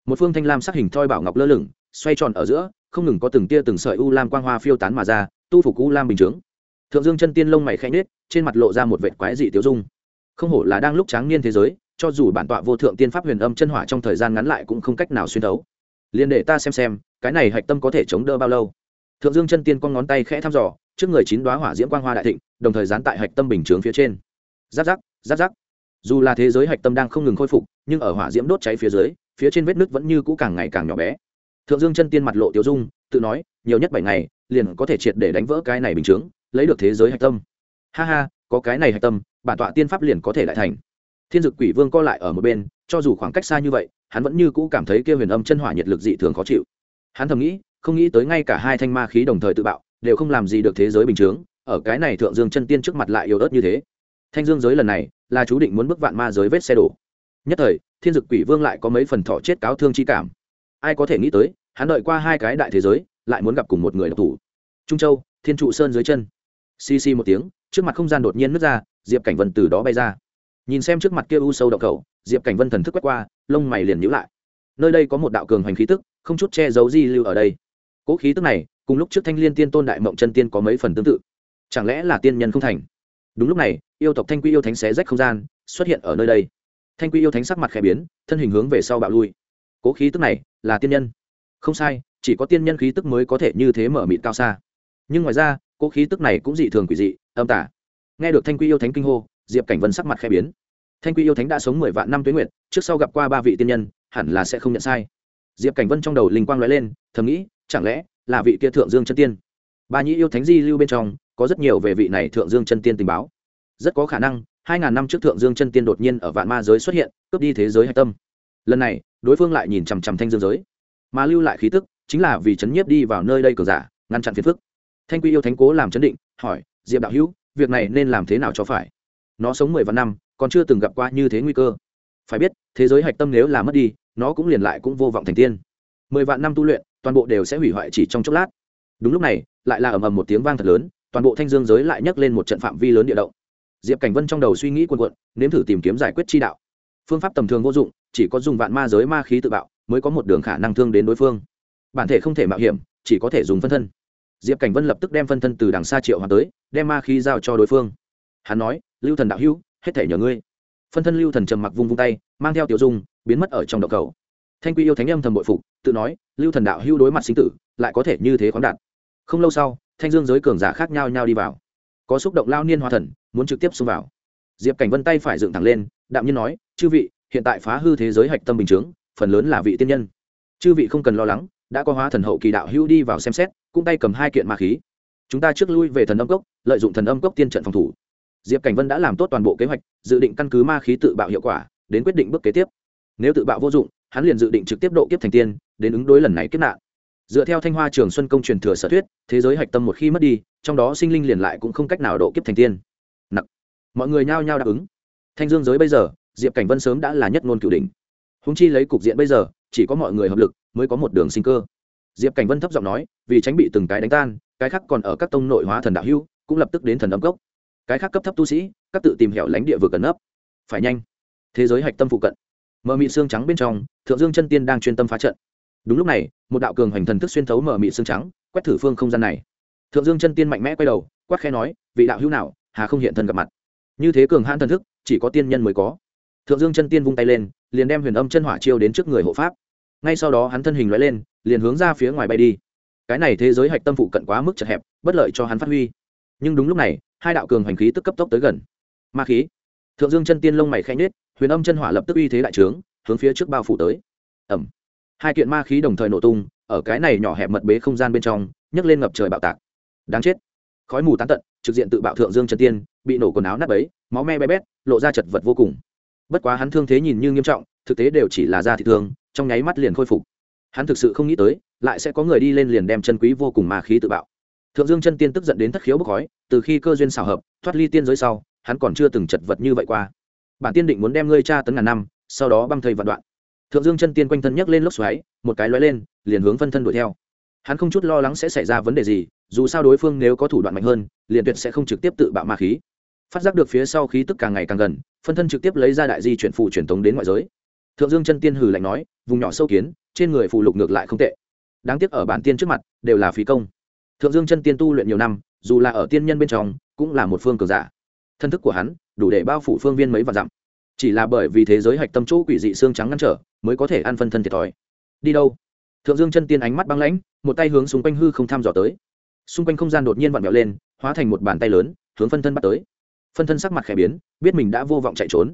S1: Một phương thanh lam sắc hình thoi bảo ngọc lơ lửng, xoay tròn ở giữa, không ngừng có từng tia từng sợi u lam quang hoa phiêu tán mà ra, tu phục u lam bình chướng. Thượng dương chân tiên lông mày khẽ nết trên mặt lộ ra một vệt quái dị tiêu dung. Không hổ là đang lúc tráng niên thế giới, cho dù bản tọa vô thượng tiên pháp huyền âm chân hỏa trong thời gian ngắn lại cũng không cách nào xuyên thấu. Liền để ta xem xem, cái này hạch tâm có thể chống đỡ bao lâu? Thượng dương chân tiên con ngón tay khẽ thăm dò trước người chín đoá hỏa diễm quang hoa đại thịnh, đồng thời dán tại hạch tâm bình chướng phía trên. Giáp giáp giáp giáp. Dù là thế giới hạch tâm đang không ngừng khôi phục, nhưng ở hỏa diễm đốt cháy phía dưới, phía trên vết nứt vẫn như cũ càng ngày càng nhỏ bé. Thượng dương chân tiên mặt lộ tiêu dung, tự nói, nhiều nhất bảy ngày, liền có thể triệt để đánh vỡ cái này bình chướng, lấy được thế giới hạch tâm. Ha ha, có cái này hạch tâm, bản tọa tiên pháp liền có thể lại thành. Thiên dực quỷ vương co lại ở một bên, cho dù khoảng cách xa như vậy, hắn vẫn như cũ cảm thấy kia huyền âm chân hỏa nhiệt lực dị thường khó chịu. Hắn thầm nghĩ, không nghĩ tới ngay cả hai thanh ma khí đồng thời tự bạo đều không làm gì được thế giới bình chướng, ở cái này thượng dương chân tiên trước mặt lại yếu ớt như thế. Thanh dương giới lần này là chú định muốn bước vạn ma giới vết xe đổ. Nhất thời, thiên dực quỷ vương lại có mấy phần thọ chết cáo thương chi cảm. Ai có thể nghĩ tới, hắn đợi qua hai cái đại thế giới, lại muốn gặp cùng một người độc thủ. Trung châu, thiên trụ sơn dưới chân. Xì xì một tiếng, trước mặt không gian đột nhiên nứt ra, diệp cảnh vân từ đó bay ra. Nhìn xem trước mặt kia u sâu đậu cầu diệp cảnh vân thần thức quét qua, lông mày liền nhữ lại. Nơi đây có một đạo cường hành khí tức, không chút che giấu di lưu ở đây. Cỗ khí tức này cùng lúc trước thanh liên tiên tôn đại mộng chân tiên có mấy phần tương tự. Chẳng lẽ là tiên nhân không thành? Đúng lúc này, yêu tộc thanh quy yêu thánh xé rách không gian, xuất hiện ở nơi đây. Thanh quy yêu thánh sắc mặt khẽ biến, thân hình hướng về sau bạo lui. Cố khí tức này là tiên nhân. Không sai, chỉ có tiên nhân khí tức mới có thể như thế mở mịt cao xa. Nhưng ngoài ra, cố khí tức này cũng dị thường quỷ dị, âm tả. Nghe được thanh quy yêu thánh kinh hô, diệp cảnh vân sắc mặt khẽ biến. Thanh quy yêu thánh đã sống mười vạn năm tuế nguyệt, trước sau gặp qua ba vị tiên nhân, hẳn là sẽ không nhận sai. Diệp cảnh vân trong đầu linh quang l ó e lên, thầm nghĩ, chẳng lẽ là vị kia thượng dương chân tiên. Ba nhĩ yêu thánh di lưu bên trong, có rất nhiều về vị này thượng dương chân tiên tình báo. Rất có khả năng, hai ngàn năm trước thượng dương chân tiên đột nhiên ở vạn ma giới xuất hiện, cướp đi thế giới hạch tâm. Lần này, đối phương lại nhìn chằm chằm thanh dương giới. Mà lưu lại khí tức, chính là vì chấn nhiếp đi vào nơi đây cờ giả, ngăn chặn phiền phức. Thanh quy yêu thánh cố làm chấn định, hỏi, diệp đạo hữu, việc này nên làm thế nào cho phải? Nó sống mười vạn năm, còn chưa từng gặp qua như thế nguy cơ. Phải biết, thế giới hạch tâm nếu là mất đi, nó cũng liền lại cũng vô vọng thành tiên. Mười vạn năm tu luyện toàn bộ đều sẽ hủy hoại chỉ trong chốc lát. Đúng lúc này, lại là ầm ầm một tiếng vang thật lớn, toàn bộ thanh dương giới lại nhấc lên một trận phạm vi lớn địa động. Diệp cảnh vân trong đầu suy nghĩ quần quận nếm thử tìm kiếm giải quyết chi đạo. Phương pháp tầm thường vô dụng, chỉ có dùng vạn ma giới ma khí tự bạo, mới có một đường khả năng thương đến đối phương. Bản thể không thể mạo hiểm, chỉ có thể dùng phân thân. Diệp cảnh vân lập tức đem phân thân từ đằng xa triệu hòa tới, đem ma khí giao cho đối phương. Hắn nói, lưu thần đạo hữu, hết thể nhờ ngươi. Phân thân lưu thần trầm mặc vung vung tay, mang theo tiểu dung, biến mất ở trong động cầu thanh quy yêu thánh âm thầm bội phục, tự nói, lưu thần đạo hưu đối mặt sinh tử, lại có thể như thế khoáng đạt. Không lâu sau, thanh dương giới cường giả khác nhau nhau đi vào. Có xúc động lao niên hoa thần, muốn trực tiếp xông vào. Diệp cảnh vân tay phải dựng thẳng lên, đạm nhiên nói, chư vị, hiện tại phá hư thế giới hạch tâm bình chướng, phần lớn là vị tiên nhân. Chư vị không cần lo lắng, đã có hóa thần hậu kỳ đạo hưu đi vào xem xét, cũng tay cầm hai kiện ma khí. Chúng ta trước lui về thần âm cốc, lợi dụng thần âm cốc tiên trận phòng thủ. Diệp cảnh vân đã làm tốt toàn bộ kế hoạch, dự định căn cứ ma khí tự bạo hiệu quả, đến quyết định bước kế tiếp. Nếu tự bạo vô dụng hắn liền dự định trực tiếp độ kiếp thành tiên, đến ứng đối lần này kiếp nạn. Dựa theo thanh hoa trường xuân công truyền thừa sở thuyết, thế giới hạch tâm một khi mất đi, trong đó sinh linh liền lại cũng không cách nào độ kiếp thành tiên. Nặng. Mọi người nhao nhao đáp ứng. Thanh dương giới bây giờ, diệp cảnh vân sớm đã là nhất ngôn cửu đỉnh. Húng chi lấy cục diện bây giờ, chỉ có mọi người hợp lực mới có một đường sinh cơ. Diệp cảnh vân thấp giọng nói, vì tránh bị từng cái đánh tan, cái khác còn ở các tông nội hóa thần đạo hưu cũng lập tức đến thần âm cốc. Cái khác cấp thấp tu sĩ, các tự tìm hẻo lánh địa vừa cẩn nấp. Phải nhanh. Thế giới hạch tâm phụ cận mở mị xương trắng bên trong, thượng dương chân tiên đang chuyên tâm phá trận. Đúng lúc này, một đạo cường hành thần thức xuyên thấu mở mị xương trắng, quét thử phương không gian này. Thượng dương chân tiên mạnh mẽ quay đầu, quát khe nói, vị đạo hữu nào, hà không hiện thân gặp mặt. Như thế cường hãn thần thức, chỉ có tiên nhân mới có. Thượng dương chân tiên vung tay lên, liền đem huyền âm chân hỏa chiêu đến trước người hộ pháp. Ngay sau đó hắn thân hình loại lên, liền hướng ra phía ngoài bay đi. Cái này thế giới hạch tâm phụ cận quá mức chật hẹp, bất lợi cho hắn phát huy. Nhưng đúng lúc này, hai đạo cường hành khí tức cấp tốc tới gần. Ma khí. Thượng dương chân tiên lông mày khẽ nhết huyền âm chân hỏa lập tức uy thế đại trướng, hướng phía trước bao phủ tới. Ẩm hai kiện ma khí đồng thời nổ tung, ở cái này nhỏ hẹp mật bế không gian bên trong, nhấc lên ngập trời bạo tạc. Đáng chết. Khói mù tán tận, trực diện tự bạo thượng dương chân tiên, bị nổ quần áo nát bấy, máu me bé bét, lộ ra chật vật vô cùng. Bất quá hắn thương thế nhìn như nghiêm trọng, thực tế đều chỉ là da thị thương, trong nháy mắt liền khôi phục. Hắn thực sự không nghĩ tới, lại sẽ có người đi lên liền đem chân quý vô cùng ma khí tự bạo. Thượng dương chân tiên tức giận đến thất khiếu bốc khói, từ khi cơ duyên xảo hợp, thoát ly tiên giới sau, hắn còn chưa từng chật vật như vậy qua bản tiên định muốn đem ngươi tra tấn ngàn năm, sau đó băng thầy vạn đoạn. Thượng dương chân tiên quanh thân nhấc lên lốc xoáy, một cái lóe lên, liền hướng phân thân đuổi theo. Hắn không chút lo lắng sẽ xảy ra vấn đề gì, dù sao đối phương nếu có thủ đoạn mạnh hơn, liền tuyệt sẽ không trực tiếp tự bạo ma khí. Phát giác được phía sau khí tức càng ngày càng gần, phân thân trực tiếp lấy ra đại di chuyển phụ truyền tống đến ngoại giới. Thượng dương chân tiên hừ lạnh nói, vùng nhỏ sâu kiến, trên người phụ lục ngược lại không tệ. Đáng tiếc ở bản tiên trước mặt, đều là phí công. Thượng dương chân tiên tu luyện nhiều năm, dù là ở tiên nhân bên trong, cũng là một phương cường giả. Thân thức của hắn đủ để bao phủ phương viên mấy vạn dặm. Chỉ là bởi vì thế giới hạch tâm chỗ quỷ dị xương trắng ngăn trở, mới có thể ăn phân thân thiệt thòi. Đi đâu? Thượng dương chân tiên ánh mắt băng lãnh, một tay hướng xung quanh hư không thăm dò tới. Xung quanh không gian đột nhiên vặn vẹo lên, hóa thành một bàn tay lớn, hướng phân thân bắt tới. Phân thân sắc mặt khẽ biến, biết mình đã vô vọng chạy trốn.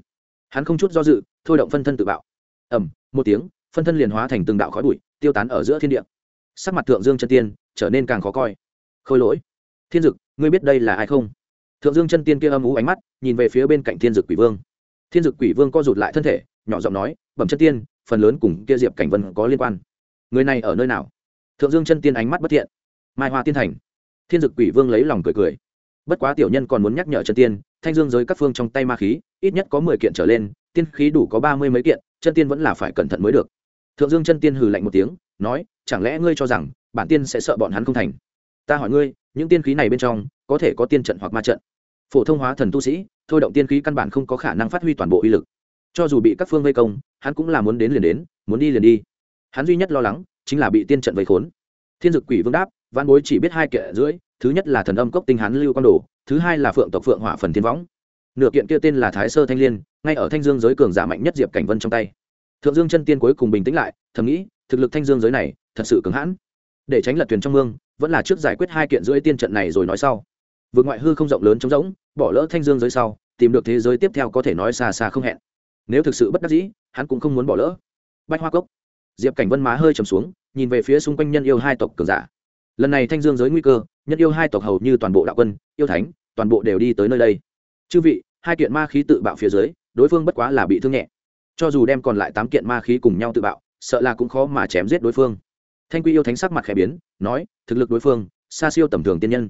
S1: Hắn không chút do dự, thôi động phân thân tự bạo. Ẩm một tiếng, phân thân liền hóa thành từng đạo khói bụi, tiêu tán ở giữa thiên địa. Sắc mặt thượng dương chân tiên, trở nên càng khó coi. Khôi lỗi. Thiên dực, ngươi biết đây là ai không? Thượng dương chân tiên kia âm ú ánh mắt, nhìn về phía bên cạnh thiên dực quỷ vương. Thiên dực quỷ vương co rụt lại thân thể, nhỏ giọng nói, bẩm chân tiên, phần lớn cùng kia diệp cảnh vân có liên quan. Người này ở nơi nào? Thượng dương chân tiên ánh mắt bất thiện. Mai hoa tiên thành. Thiên dực quỷ vương lấy lòng cười cười. Bất quá tiểu nhân còn muốn nhắc nhở chân tiên, thanh dương giới các phương trong tay ma khí, ít nhất có mười kiện trở lên, tiên khí đủ có ba mươi mấy kiện, chân tiên vẫn là phải cẩn thận mới được. Thượng dương chân tiên hừ lạnh một tiếng, nói, chẳng lẽ ngươi cho rằng bản tiên sẽ sợ bọn hắn không thành? Ta hỏi ngươi, những tiên khí này bên trong có thể có tiên trận hoặc ma trận. Phổ thông hóa thần tu sĩ, thôi động tiên khí căn bản không có khả năng phát huy toàn bộ uy lực. Cho dù bị các phương vây công, hắn cũng là muốn đến liền đến, muốn đi liền đi. Hắn duy nhất lo lắng chính là bị tiên trận vây khốn. Thiên dực quỷ vương đáp văn bối chỉ biết hai kệ rưỡi thứ nhất là thần âm cốc tinh hắn lưu quang đồ, thứ hai là phượng tộc phượng hỏa phần thiên võng. Nửa kiện kia tên là thái sơ thanh liên, ngay ở thanh dương giới cường giả mạnh nhất diệp cảnh vân trong tay. Thượng dương chân tiên cuối cùng bình tĩnh lại, thầm nghĩ, thực lực thanh dương giới này thật sự cứng hãn. Để tránh lật thuyền trong mương, vẫn là trước giải quyết hai kiện rưỡi tiên trận này rồi nói sau vượt ngoại hư không rộng lớn trống rỗng, bỏ lỡ thanh dương giới sau, tìm được thế giới tiếp theo có thể nói xa xa không hẹn. Nếu thực sự bất đắc dĩ, hắn cũng không muốn bỏ lỡ. Bách hoa cốc. Diệp cảnh vân má hơi trầm xuống, nhìn về phía xung quanh nhân yêu hai tộc cường giả. Lần này thanh dương giới nguy cơ, nhân yêu hai tộc hầu như toàn bộ đạo quân, yêu thánh, toàn bộ đều đi tới nơi đây. Chư vị, hai kiện ma khí tự bạo phía dưới, đối phương bất quá là bị thương nhẹ. Cho dù đem còn lại tám kiện ma khí cùng nhau tự bạo, sợ là cũng khó mà chém giết đối phương. Thanh quy yêu thánh sắc mặt khẽ biến, nói, thực lực đối phương, xa siêu tầm thường tiên nhân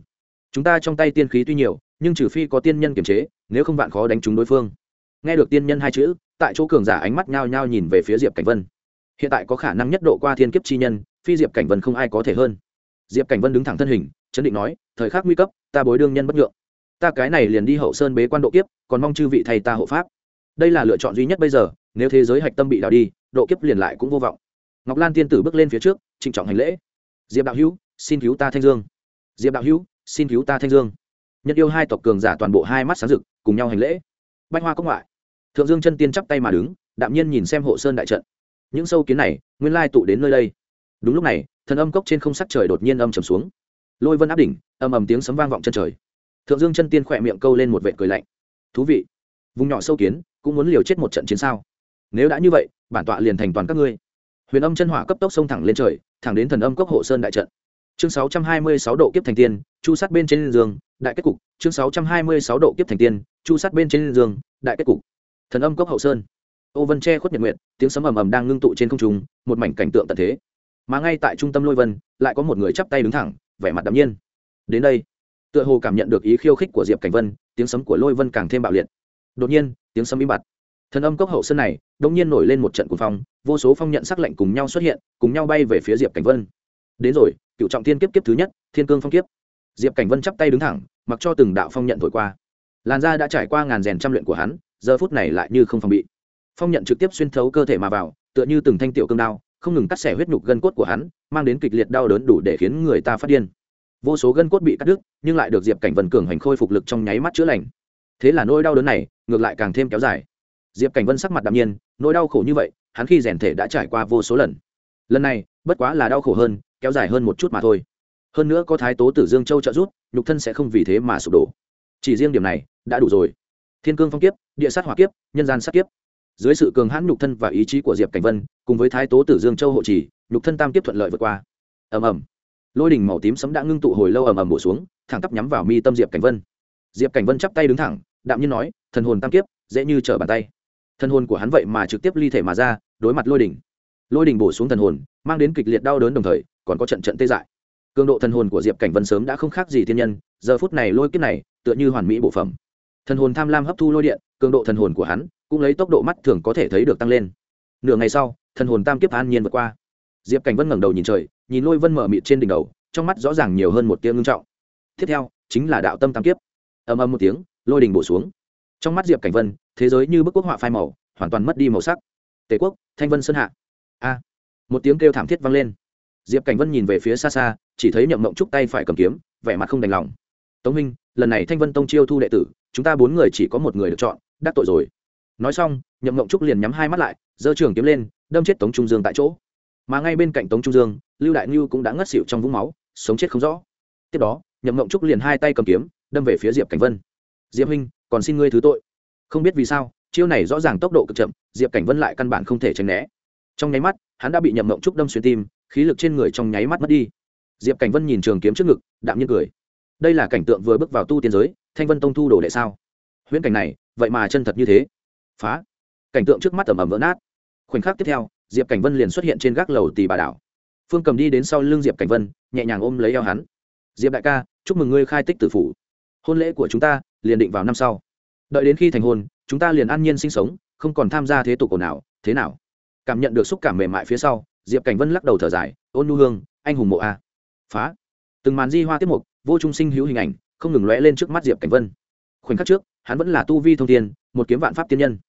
S1: chúng ta trong tay tiên khí tuy nhiều, nhưng trừ phi có tiên nhân kiềm chế, nếu không vạn khó đánh trúng đối phương. Nghe được tiên nhân hai chữ, tại chỗ cường giả ánh mắt nhao nhao nhìn về phía diệp cảnh vân. Hiện tại có khả năng nhất độ qua thiên kiếp chi nhân, phi diệp cảnh vân không ai có thể hơn. Diệp cảnh vân đứng thẳng thân hình, chấn định nói, thời khắc nguy cấp, ta bối đương nhân bất nhượng. Ta cái này liền đi hậu sơn bế quan độ kiếp, còn mong chư vị thầy ta hộ pháp. Đây là lựa chọn duy nhất bây giờ, nếu thế giới hạch tâm bị đào đi, độ kiếp liền lại cũng vô vọng. Ngọc lan tiên tử bước lên phía trước, trịnh trọng hành lễ. Diệp đạo hữu, xin cứu ta thanh dương. Diệp đạo hữu xin cứu ta thanh dương. Nhân yêu hai tộc cường giả toàn bộ hai mắt sáng rực, cùng nhau hành lễ. Bách hoa cốc ngoại, thượng dương chân tiên chắp tay mà đứng, đạm nhiên nhìn xem hộ sơn đại trận. Những sâu kiến này, nguyên lai tụ đến nơi đây. Đúng lúc này, thần âm cốc trên không sắc trời đột nhiên âm trầm xuống. Lôi vân áp đỉnh, ầm ầm tiếng sấm vang vọng chân trời. Thượng dương chân tiên khỏe miệng câu lên một vệ cười lạnh. Thú vị, vùng nhỏ sâu kiến, cũng muốn liều chết một trận chiến sao? Nếu đã như vậy, bản tọa liền thành toàn các ngươi. Huyền âm chân hỏa cấp tốc xông thẳng lên trời, thẳng đến thần âm cốc hộ sơn đại trận. Chương 626 độ kiếp thành tiên chu sát bên trên giường, đại kết cục, chương 626 độ kiếp thành tiên, chu sát bên trên giường, đại kết cục. Thần âm cốc hậu sơn. Ô vân che khuất nhật nguyện tiếng sấm ầm ầm đang ngưng tụ trên không trung, một mảnh cảnh tượng tận thế. Mà ngay tại trung tâm lôi vân, lại có một người chắp tay đứng thẳng, vẻ mặt đ nhiên. Đến đây, tựa hồ cảm nhận được ý khiêu khích của diệp cảnh vân, tiếng sấm của lôi vân càng thêm bạo liệt. Đột nhiên, tiếng sấm im bặt. Thần âm cốc hậu sơn này đông nhiên nổi lên một trận cuồng phong, vô số phong nhận sắc lệnh cùng nhau xuất hiện, cùng nhau bay về phía diệp cảnh vân. Đến rồi, cựu trọng thiên kiếp kiếp thứ nhất, thiên cương phong kiếp diệp cảnh vân chắp tay đứng thẳng, mặc cho từng đạo phong nhận thổi qua. Làn da đã trải qua ngàn rèn trăm luyện của hắn, giờ phút này lại như không phòng bị. Phong nhận trực tiếp xuyên thấu cơ thể mà vào, tựa như từng thanh tiểu cương đao, không ngừng cắt xẻ huyết nhục gân cốt của hắn, mang đến kịch liệt đau đớn đủ để khiến người ta phát điên. Vô số gân cốt bị cắt đứt, nhưng lại được diệp cảnh vân cường hành khôi phục lực trong nháy mắt chữa lành. Thế là nỗi đau đớn này, ngược lại càng thêm kéo dài. Diệp cảnh vân sắc mặt đạm nhiên, nỗi đau khổ như vậy, hắn khi rèn thể đã trải qua vô số lần. Lần này, bất quá là đau khổ hơn, kéo dài hơn một chút mà thôi hơn nữa có thái tố tử dương châu trợ giúp, nhục thân sẽ không vì thế mà sụp đổ. Chỉ riêng điểm này, đã đủ rồi. Thiên cương phong kiếp, địa sát hỏa kiếp, nhân gian sát kiếp. Dưới sự cường hãn nhục thân và ý chí của diệp cảnh vân, cùng với thái tố tử dương châu hộ trì, nhục thân tam kiếp thuận lợi vượt qua. Ầm ầm. Lôi đỉnh màu tím sấm đã ngưng tụ hồi lâu ầm ầm bổ xuống, thẳng tắp nhắm vào mi tâm diệp cảnh vân. Diệp cảnh vân chắp tay đứng thẳng, đạm nhiên nói, thần hồn tam kiếp, dễ như trở bàn tay. Thần hồn của hắn vậy mà trực tiếp ly thể mà ra, đối mặt lôi đỉnh. Lôi đỉnh bổ xuống thần hồn, mang đến kịch liệt đau đớn đồng thời, còn có trận trận tê dại cường độ thần hồn của diệp cảnh vân sớm đã không khác gì thiên nhân, giờ phút này lôi kiếp này tựa như hoàn mỹ bộ phẩm. Thần hồn tham lam hấp thu lôi điện, cường độ thần hồn của hắn cũng lấy tốc độ mắt thường có thể thấy được tăng lên. Nửa ngày sau, thần hồn tam kiếp an nhiên vượt qua. Diệp cảnh vân ngẩng đầu nhìn trời, nhìn lôi vân mở mịt trên đỉnh đầu, trong mắt rõ ràng nhiều hơn một tiếng ngưng trọng. Tiếp theo, chính là đạo tâm tam kiếp. Ầm ầm một tiếng, lôi đình bổ xuống. Trong mắt diệp cảnh vân, thế giới như bức quốc họa phai màu, hoàn toàn mất đi màu sắc. Tề quốc, thanh vân sơn hạ. A. Một tiếng kêu thảm thiết vang lên diệp cảnh vân nhìn về phía xa xa chỉ thấy nhậm mộng trúc tay phải cầm kiếm vẻ mặt không đành lòng tống minh lần này thanh vân tông chiêu thu đệ tử chúng ta bốn người chỉ có một người được chọn đắc tội rồi nói xong nhậm mộng trúc liền nhắm hai mắt lại giơ trường kiếm lên đâm chết tống trung dương tại chỗ mà ngay bên cạnh tống trung dương lưu đại ngưu cũng đã ngất xỉu trong vũng máu sống chết không rõ tiếp đó nhậm mộng trúc liền hai tay cầm kiếm đâm về phía diệp cảnh vân diệp huynh còn xin ngươi thứ tội không biết vì sao chiêu này rõ ràng tốc độ cực chậm diệp cảnh vân lại căn bản không thể tránh né trong nháy mắt hắn đã bị nhậm mộng trúc đâm xuyên tim khí lực trên người trong nháy mắt mất đi. Diệp cảnh vân nhìn trường kiếm trước ngực, đạm nhiên cười. Đây là cảnh tượng vừa bước vào tu tiên giới, thanh vân tông thu đồ đệ sao? Huyễn cảnh này, vậy mà chân thật như thế. Phá. Cảnh tượng trước mắt ẩm ẩm vỡ nát. Khoảnh khắc tiếp theo, diệp cảnh vân liền xuất hiện trên gác lầu tì bà đảo. Phương cầm đi đến sau lưng diệp cảnh vân, nhẹ nhàng ôm lấy eo hắn. Diệp đại ca, chúc mừng ngươi khai tích tử phủ. Hôn lễ của chúng ta liền định vào năm sau. Đợi đến khi thành hôn, chúng ta liền an nhiên sinh sống, không còn tham gia thế tục ồn nào thế nào? Cảm nhận được xúc cảm mềm mại phía sau diệp cảnh vân lắc đầu thở dài, ôn nu hương, anh hùng mộ a. Phá. Từng màn di hoa tiết mục, vô trung sinh hữu hình ảnh, không ngừng lóe lên trước mắt diệp cảnh vân. Khoảnh khắc trước, hắn vẫn là tu vi thông tiên một kiếm vạn pháp tiên nhân.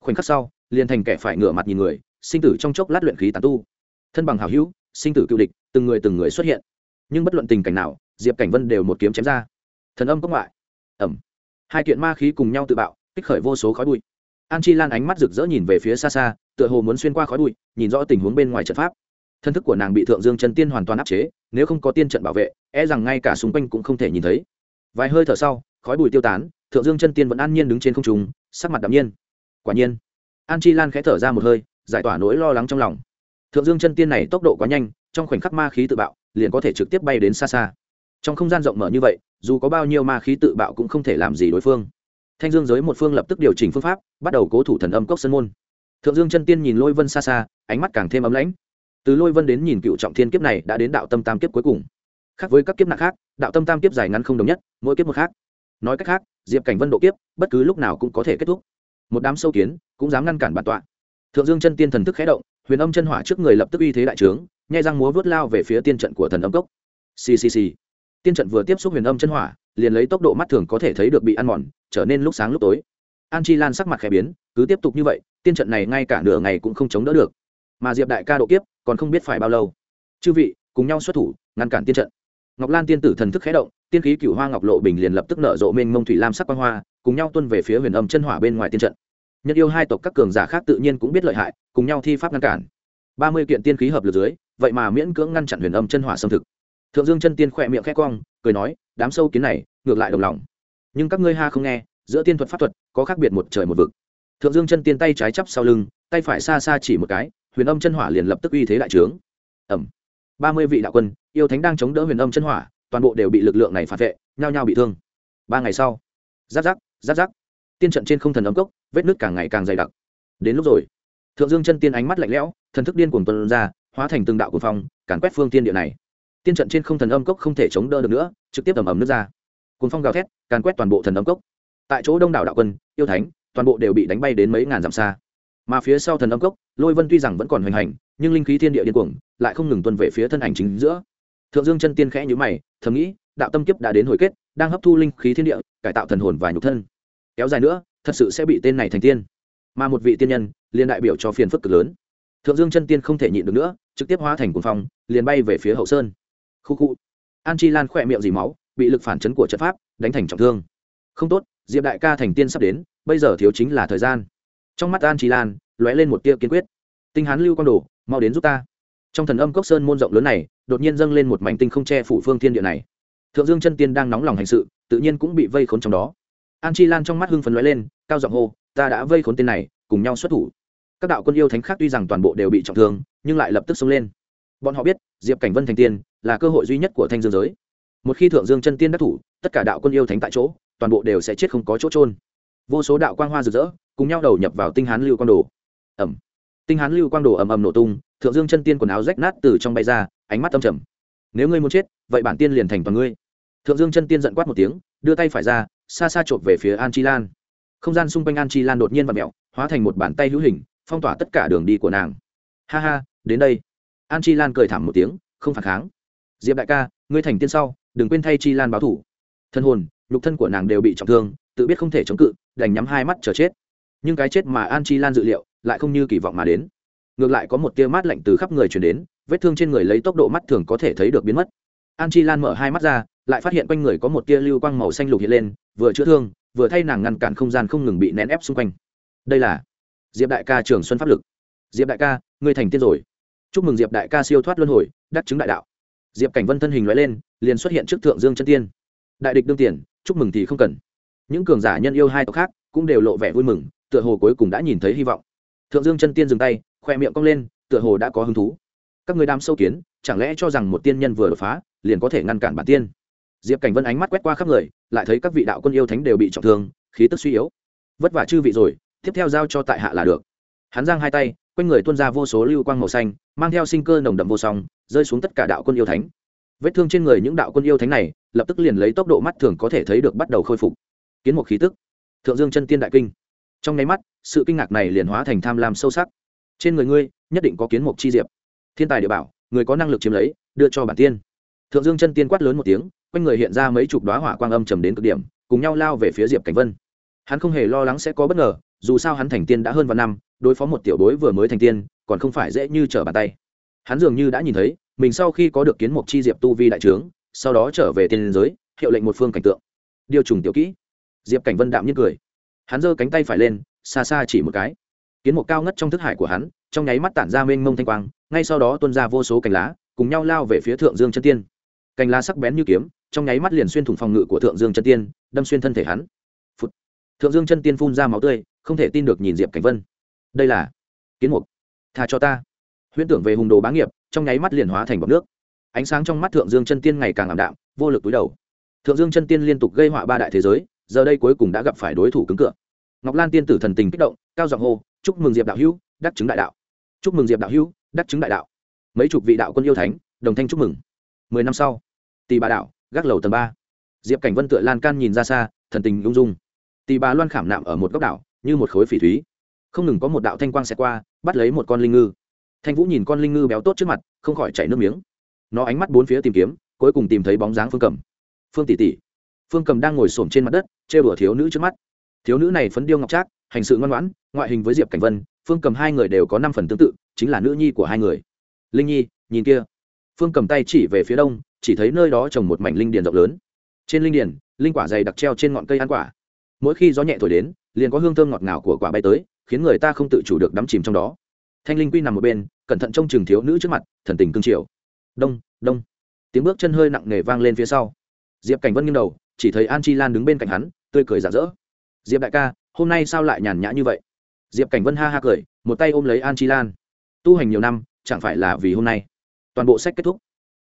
S1: Khoảnh khắc sau, liền thành kẻ phải ngửa mặt nhìn người, sinh tử trong chốc lát luyện khí tàn tu. Thân bằng hảo hữu, sinh tử cựu địch, từng người từng người xuất hiện. Nhưng bất luận tình cảnh nào, diệp cảnh vân đều một kiếm chém ra. Thần âm cốc ngoại. Ẩm. Hai kiện ma khí cùng nhau tự bạo, kích khởi vô số khói bụi. An chi lan ánh mắt rực rỡ nhìn về phía xa xa tựa hồ muốn xuyên qua khói bụi, nhìn rõ tình huống bên ngoài trận pháp. Thân thức của nàng bị thượng dương chân tiên hoàn toàn áp chế, nếu không có tiên trận bảo vệ e rằng ngay cả xung quanh cũng không thể nhìn thấy. Vài hơi thở sau, khói bụi tiêu tán, thượng dương chân tiên vẫn an nhiên đứng trên không trung, sắc mặt đ ạ m nhiên. Quả nhiên, an chi lan khẽ thở ra một hơi, giải tỏa nỗi lo lắng trong lòng. Thượng dương chân tiên này tốc độ quá nhanh, trong khoảnh khắc ma khí tự bạo, liền có thể trực tiếp bay đến xa xa. Trong không gian rộng mở như vậy, dù có bao nhiêu ma khí tự bạo cũng không thể làm gì đối phương. Thanh dương giới một phương lập tức điều chỉnh phương pháp, bắt đầu cố thủ thần âm cốc sân môn thượng dương chân tiên nhìn lôi vân xa xa, ánh mắt càng thêm ấm lãnh. Từ lôi vân đến nhìn cựu trọng thiên kiếp này đã đến đạo tâm tam kiếp cuối cùng. Khác với các kiếp nặng khác, đạo tâm tam kiếp dài ngắn không đồng nhất, mỗi kiếp một khác. Nói cách khác, diệp cảnh vân độ kiếp, bất cứ lúc nào cũng có thể kết thúc. Một đám sâu kiến, cũng dám ngăn cản bản tọa. Thượng dương chân tiên thần thức khé động, huyền âm chân hỏa trước người lập tức uy thế đại trướng, nhai răng múa vớt lao về phía tiên trận của thần âm cốc. Ccc tiên trận vừa tiếp xúc huyền âm chân hỏa, liền lấy tốc độ mắt thường có thể thấy được bị ăn mòn, trở nên lúc sáng lúc tối an chi lan sắc mặt khẽ biến, cứ tiếp tục như vậy, tiên trận này ngay cả nửa ngày cũng không chống đỡ được. Mà diệp đại ca độ kiếp, còn không biết phải bao lâu. Chư vị, cùng nhau xuất thủ, ngăn cản tiên trận. Ngọc lan tiên tử thần thức khẽ động, tiên khí cựu hoa ngọc lộ bình liền lập tức nở rộ mênh mông thủy lam sắc quang hoa, cùng nhau tuân về phía huyền âm chân hỏa bên ngoài tiên trận. Nhân yêu hai tộc các cường giả khác tự nhiên cũng biết lợi hại, cùng nhau thi pháp ngăn cản. Ba mươi kiện tiên khí hợp lực dưới, vậy mà miễn cưỡng ngăn chặn huyền âm chân hỏa xâm thực. Thượng dương chân tiên khỏe miệng khẽ cong, cười nói, đám sâu kiến này, ngược lại đồng lòng. Nhưng các ngươi ha không nghe giữa tiên thuật pháp thuật, có khác biệt một trời một vực. Thượng dương chân tiên tay trái chắp sau lưng, tay phải xa xa chỉ một cái, huyền âm chân hỏa liền lập tức uy thế đại trướng. Ẩm ba mươi vị đạo quân, yêu thánh đang chống đỡ huyền âm chân hỏa, toàn bộ đều bị lực lượng này phản vệ, nhao nhao bị thương. Ba ngày sau, giáp giáp giáp giáp. Tiên trận trên không thần ấm cốc, vết nước càng ngày càng dày đặc. Đến lúc rồi, thượng dương chân tiên ánh mắt lạnh lẽo, thần thức điên cuồng tuần ra, hóa thành từng đạo cuồng phong, càn quét phương tiên địa này. Tiên trận trên không thần âm cốc không thể chống đỡ được nữa, trực tiếp ầm ầm nước ra. Cuồng phong gào thét, càn quét toàn bộ thần âm cốc tại chỗ đông đảo đạo quân, yêu thánh, toàn bộ đều bị đánh bay đến mấy ngàn dặm xa. Mà phía sau thần âm cốc, lôi vân tuy rằng vẫn còn hoành hành, nhưng linh khí thiên địa điên cuồng, lại không ngừng tuân về phía thân ảnh chính giữa. Thượng dương chân tiên khẽ nhữ mày, thầm nghĩ, đạo tâm kiếp đã đến hồi kết, đang hấp thu linh khí thiên địa, cải tạo thần hồn và nhục thân. Kéo dài nữa, thật sự sẽ bị tên này thành tiên. Mà một vị tiên nhân, liền đại biểu cho phiền phức cực lớn. Thượng dương chân tiên không thể nhịn được nữa, trực tiếp hóa thành cuồng phong, liền bay về phía hậu sơn. Khu khu. An chi lan khỏe miệng dì máu, bị lực phản chấn của trận pháp, đánh thành trọng thương. Không tốt diệp đại ca thành tiên sắp đến, bây giờ thiếu chính là thời gian. Trong mắt an chi lan, lóe lên một tia kiên quyết. Tinh hán lưu quang đồ, mau đến giúp ta. Trong thần âm cốc sơn môn rộng lớn này, đột nhiên dâng lên một mảnh tinh không che phủ phương thiên địa này. Thượng dương chân tiên đang nóng lòng hành sự, tự nhiên cũng bị vây khốn trong đó. An chi lan trong mắt hưng phấn lóe lên, cao giọng hô, ta đã vây khốn tên này, cùng nhau xuất thủ. Các đạo quân yêu thánh khác tuy rằng toàn bộ đều bị trọng thương, nhưng lại lập tức xông lên. Bọn họ biết, diệp cảnh vân thành tiên, là cơ hội duy nhất của thanh dương giới. Một khi thượng dương chân tiên đắc thủ, tất cả đạo quân yêu thánh tại chỗ toàn bộ đều sẽ chết không có chỗ trôn vô số đạo quang hoa rực rỡ, cùng nhau đầu nhập vào tinh hán lưu quang đồ. Ẩm tinh hán lưu quang đồ ầm ầm nổ tung, thượng dương chân tiên quần áo rách nát từ trong bay ra, ánh mắt âm trầm. Nếu ngươi muốn chết, vậy bản tiên liền thành toàn ngươi. Thượng dương chân tiên giận quát một tiếng, đưa tay phải ra, xa xa chộp về phía an chi lan. Không gian xung quanh an chi lan đột nhiên và mẹo hóa thành một bàn tay hữu hình, phong tỏa tất cả đường đi của nàng. Ha ha, đến đây. An chi lan cười t h ẳ m một tiếng, không phản kháng. Diệp đại ca, ngươi thành tiên sau, đừng quên thay chi lan báo thủ. Thân hồn nhục thân của nàng đều bị trọng thương, tự biết không thể chống cự, đành nhắm hai mắt chờ chết. Nhưng cái chết mà an chi lan dự liệu lại không như kỳ vọng mà đến. Ngược lại có một tia mát lạnh từ khắp người chuyển đến, vết thương trên người lấy tốc độ mắt thường có thể thấy được biến mất. An chi lan mở hai mắt ra, lại phát hiện quanh người có một tia lưu quang màu xanh lục hiện lên, vừa chữa thương, vừa thay nàng ngăn cản không gian không ngừng bị nén ép xung quanh. Đây là diệp đại ca trường xuân pháp lực. Diệp đại ca, ngươi thành tiên rồi. Chúc mừng diệp đại ca siêu thoát luân hồi, đắc chứng đại đạo. Diệp cảnh vân thân hình loại lên, liền xuất hiện trước thượng dương chân tiên. Đại địch đương tiền chúc mừng thì không cần. Những cường giả nhân yêu hai tộc khác cũng đều lộ vẻ vui mừng, tựa hồ cuối cùng đã nhìn thấy hy vọng. Thượng dương chân tiên dừng tay, khoe miệng cong lên, tựa hồ đã có hứng thú. Các người đam sâu kiến, chẳng lẽ cho rằng một tiên nhân vừa đột phá, liền có thể ngăn cản bản tiên? Diệp cảnh vân ánh mắt quét qua khắp người, lại thấy các vị đạo quân yêu thánh đều bị trọng thương, khí tức suy yếu. Vất vả chư vị rồi, tiếp theo giao cho tại hạ là được. Hắn giang hai tay, quanh người tuôn ra vô số lưu quang màu xanh, mang theo sinh cơ nồng đậm vô song, rơi xuống tất cả đạo quân yêu thánh. Vết thương trên người những đạo quân yêu thánh này lập tức liền lấy tốc độ mắt thường có thể thấy được bắt đầu khôi phục. Kiến một khí tức. Thượng dương chân tiên đại kinh. Trong nháy mắt, sự kinh ngạc này liền hóa thành tham lam sâu sắc. Trên người ngươi, nhất định có kiến mục chi diệp. Thiên tài địa bảo, người có năng lực chiếm lấy, đưa cho bản tiên. Thượng dương chân tiên quát lớn một tiếng, quanh người hiện ra mấy chục đoá hỏa quang âm trầm đến cực điểm, cùng nhau lao về phía diệp cảnh vân. Hắn không hề lo lắng sẽ có bất ngờ, dù sao hắn thành tiên đã hơn vài năm, đối phó một tiểu đối vừa mới thành tiên, còn không phải dễ như trở bàn tay. Hắn dường như đã nhìn thấy, mình sau khi có được kiến mục chi diệp tu vi đại trướng sau đó trở về tiên giới, hiệu lệnh một phương cảnh tượng. Điều trùng tiểu kỹ. Diệp cảnh vân đạm nhiên cười. Hắn giơ cánh tay phải lên, xa xa chỉ một cái. Kiến mục cao ngất trong thức hải của hắn, trong nháy mắt tản ra mênh mông thanh quang, ngay sau đó tuôn ra vô số cành lá, cùng nhau lao về phía thượng dương chân tiên. Cành lá sắc bén như kiếm, trong nháy mắt liền xuyên thủng phòng ngự của thượng dương chân tiên, đâm xuyên thân thể hắn. Thượng dương chân tiên phun ra máu tươi, không thể tin được nhìn diệp cảnh vân. Đây là kiến mục. Tha cho ta. Huyễn tưởng về hùng đồ bá nghiệp, trong nháy mắt liền hóa thành bọc nước ánh sáng trong mắt thượng dương chân tiên ngày càng ảm đạm, vô lực túi đầu. Thượng dương chân tiên liên tục gây họa ba đại thế giới, giờ đây cuối cùng đã gặp phải đối thủ cứng cựa ngọc lan tiên tử thần tình kích động, cao giọng hô, chúc mừng diệp đạo hữu, đắc chứng đại đạo. Chúc mừng diệp đạo hữu, đắc chứng đại đạo. Mấy chục vị đạo quân yêu thánh, đồng thanh chúc mừng. Mười năm sau tì bà đạo, gác lầu tầng ba. Diệp cảnh vân tựa lan can nhìn ra xa, thần tình ung dung. Tì bà loan khảm nạm ở một góc đảo, như một khối phỉ thúy. Không ngừng có một đạo thanh quang xẹt qua, bắt lấy một con linh ngư. Thanh vũ nhìn con linh ngư béo tốt trước mặt, không khỏi chảy nước miếng nó ánh mắt bốn phía tìm kiếm, cuối cùng tìm thấy bóng dáng phương cầm. Phương tỷ tỷ. Phương cầm đang ngồi s trên mặt đất chê bửa thiếu nữ trước mắt. Thiếu nữ này phấn điêu ngọc trác, hành sự ngoan ngoãn, ngoại hình với diệp cảnh vân, phương cầm hai người đều có năm phần tương tự, chính là nữ nhi của hai người. Linh nhi, nhìn kia. Phương cầm tay chỉ về phía đông, chỉ thấy nơi đó trồng một mảnh linh điền rộng lớn. Trên linh điền, linh quả dày đặc treo trên ngọn cây ăn quả. Mỗi khi gió nhẹ thổi đến, liền có hương thơm ngọt ngào của quả bay tới, khiến người ta không tự chủ được đắm chìm trong đó. Thanh linh quy nằm một bên, cẩn thận trông chừng thiếu nữ trước mặt, thần tình cương triều đông đông. Tiếng bước chân hơi nặng nề vang lên phía sau. Diệp cảnh vân nghiêng đầu, chỉ thấy an chi lan đứng bên cạnh hắn, tươi cười rạ rỡ. Diệp đại ca, hôm nay sao lại nhàn nhã như vậy? Diệp cảnh vân ha ha cười, một tay ôm lấy an chi lan. Tu hành nhiều năm, chẳng phải là vì hôm nay. Toàn bộ sách kết thúc.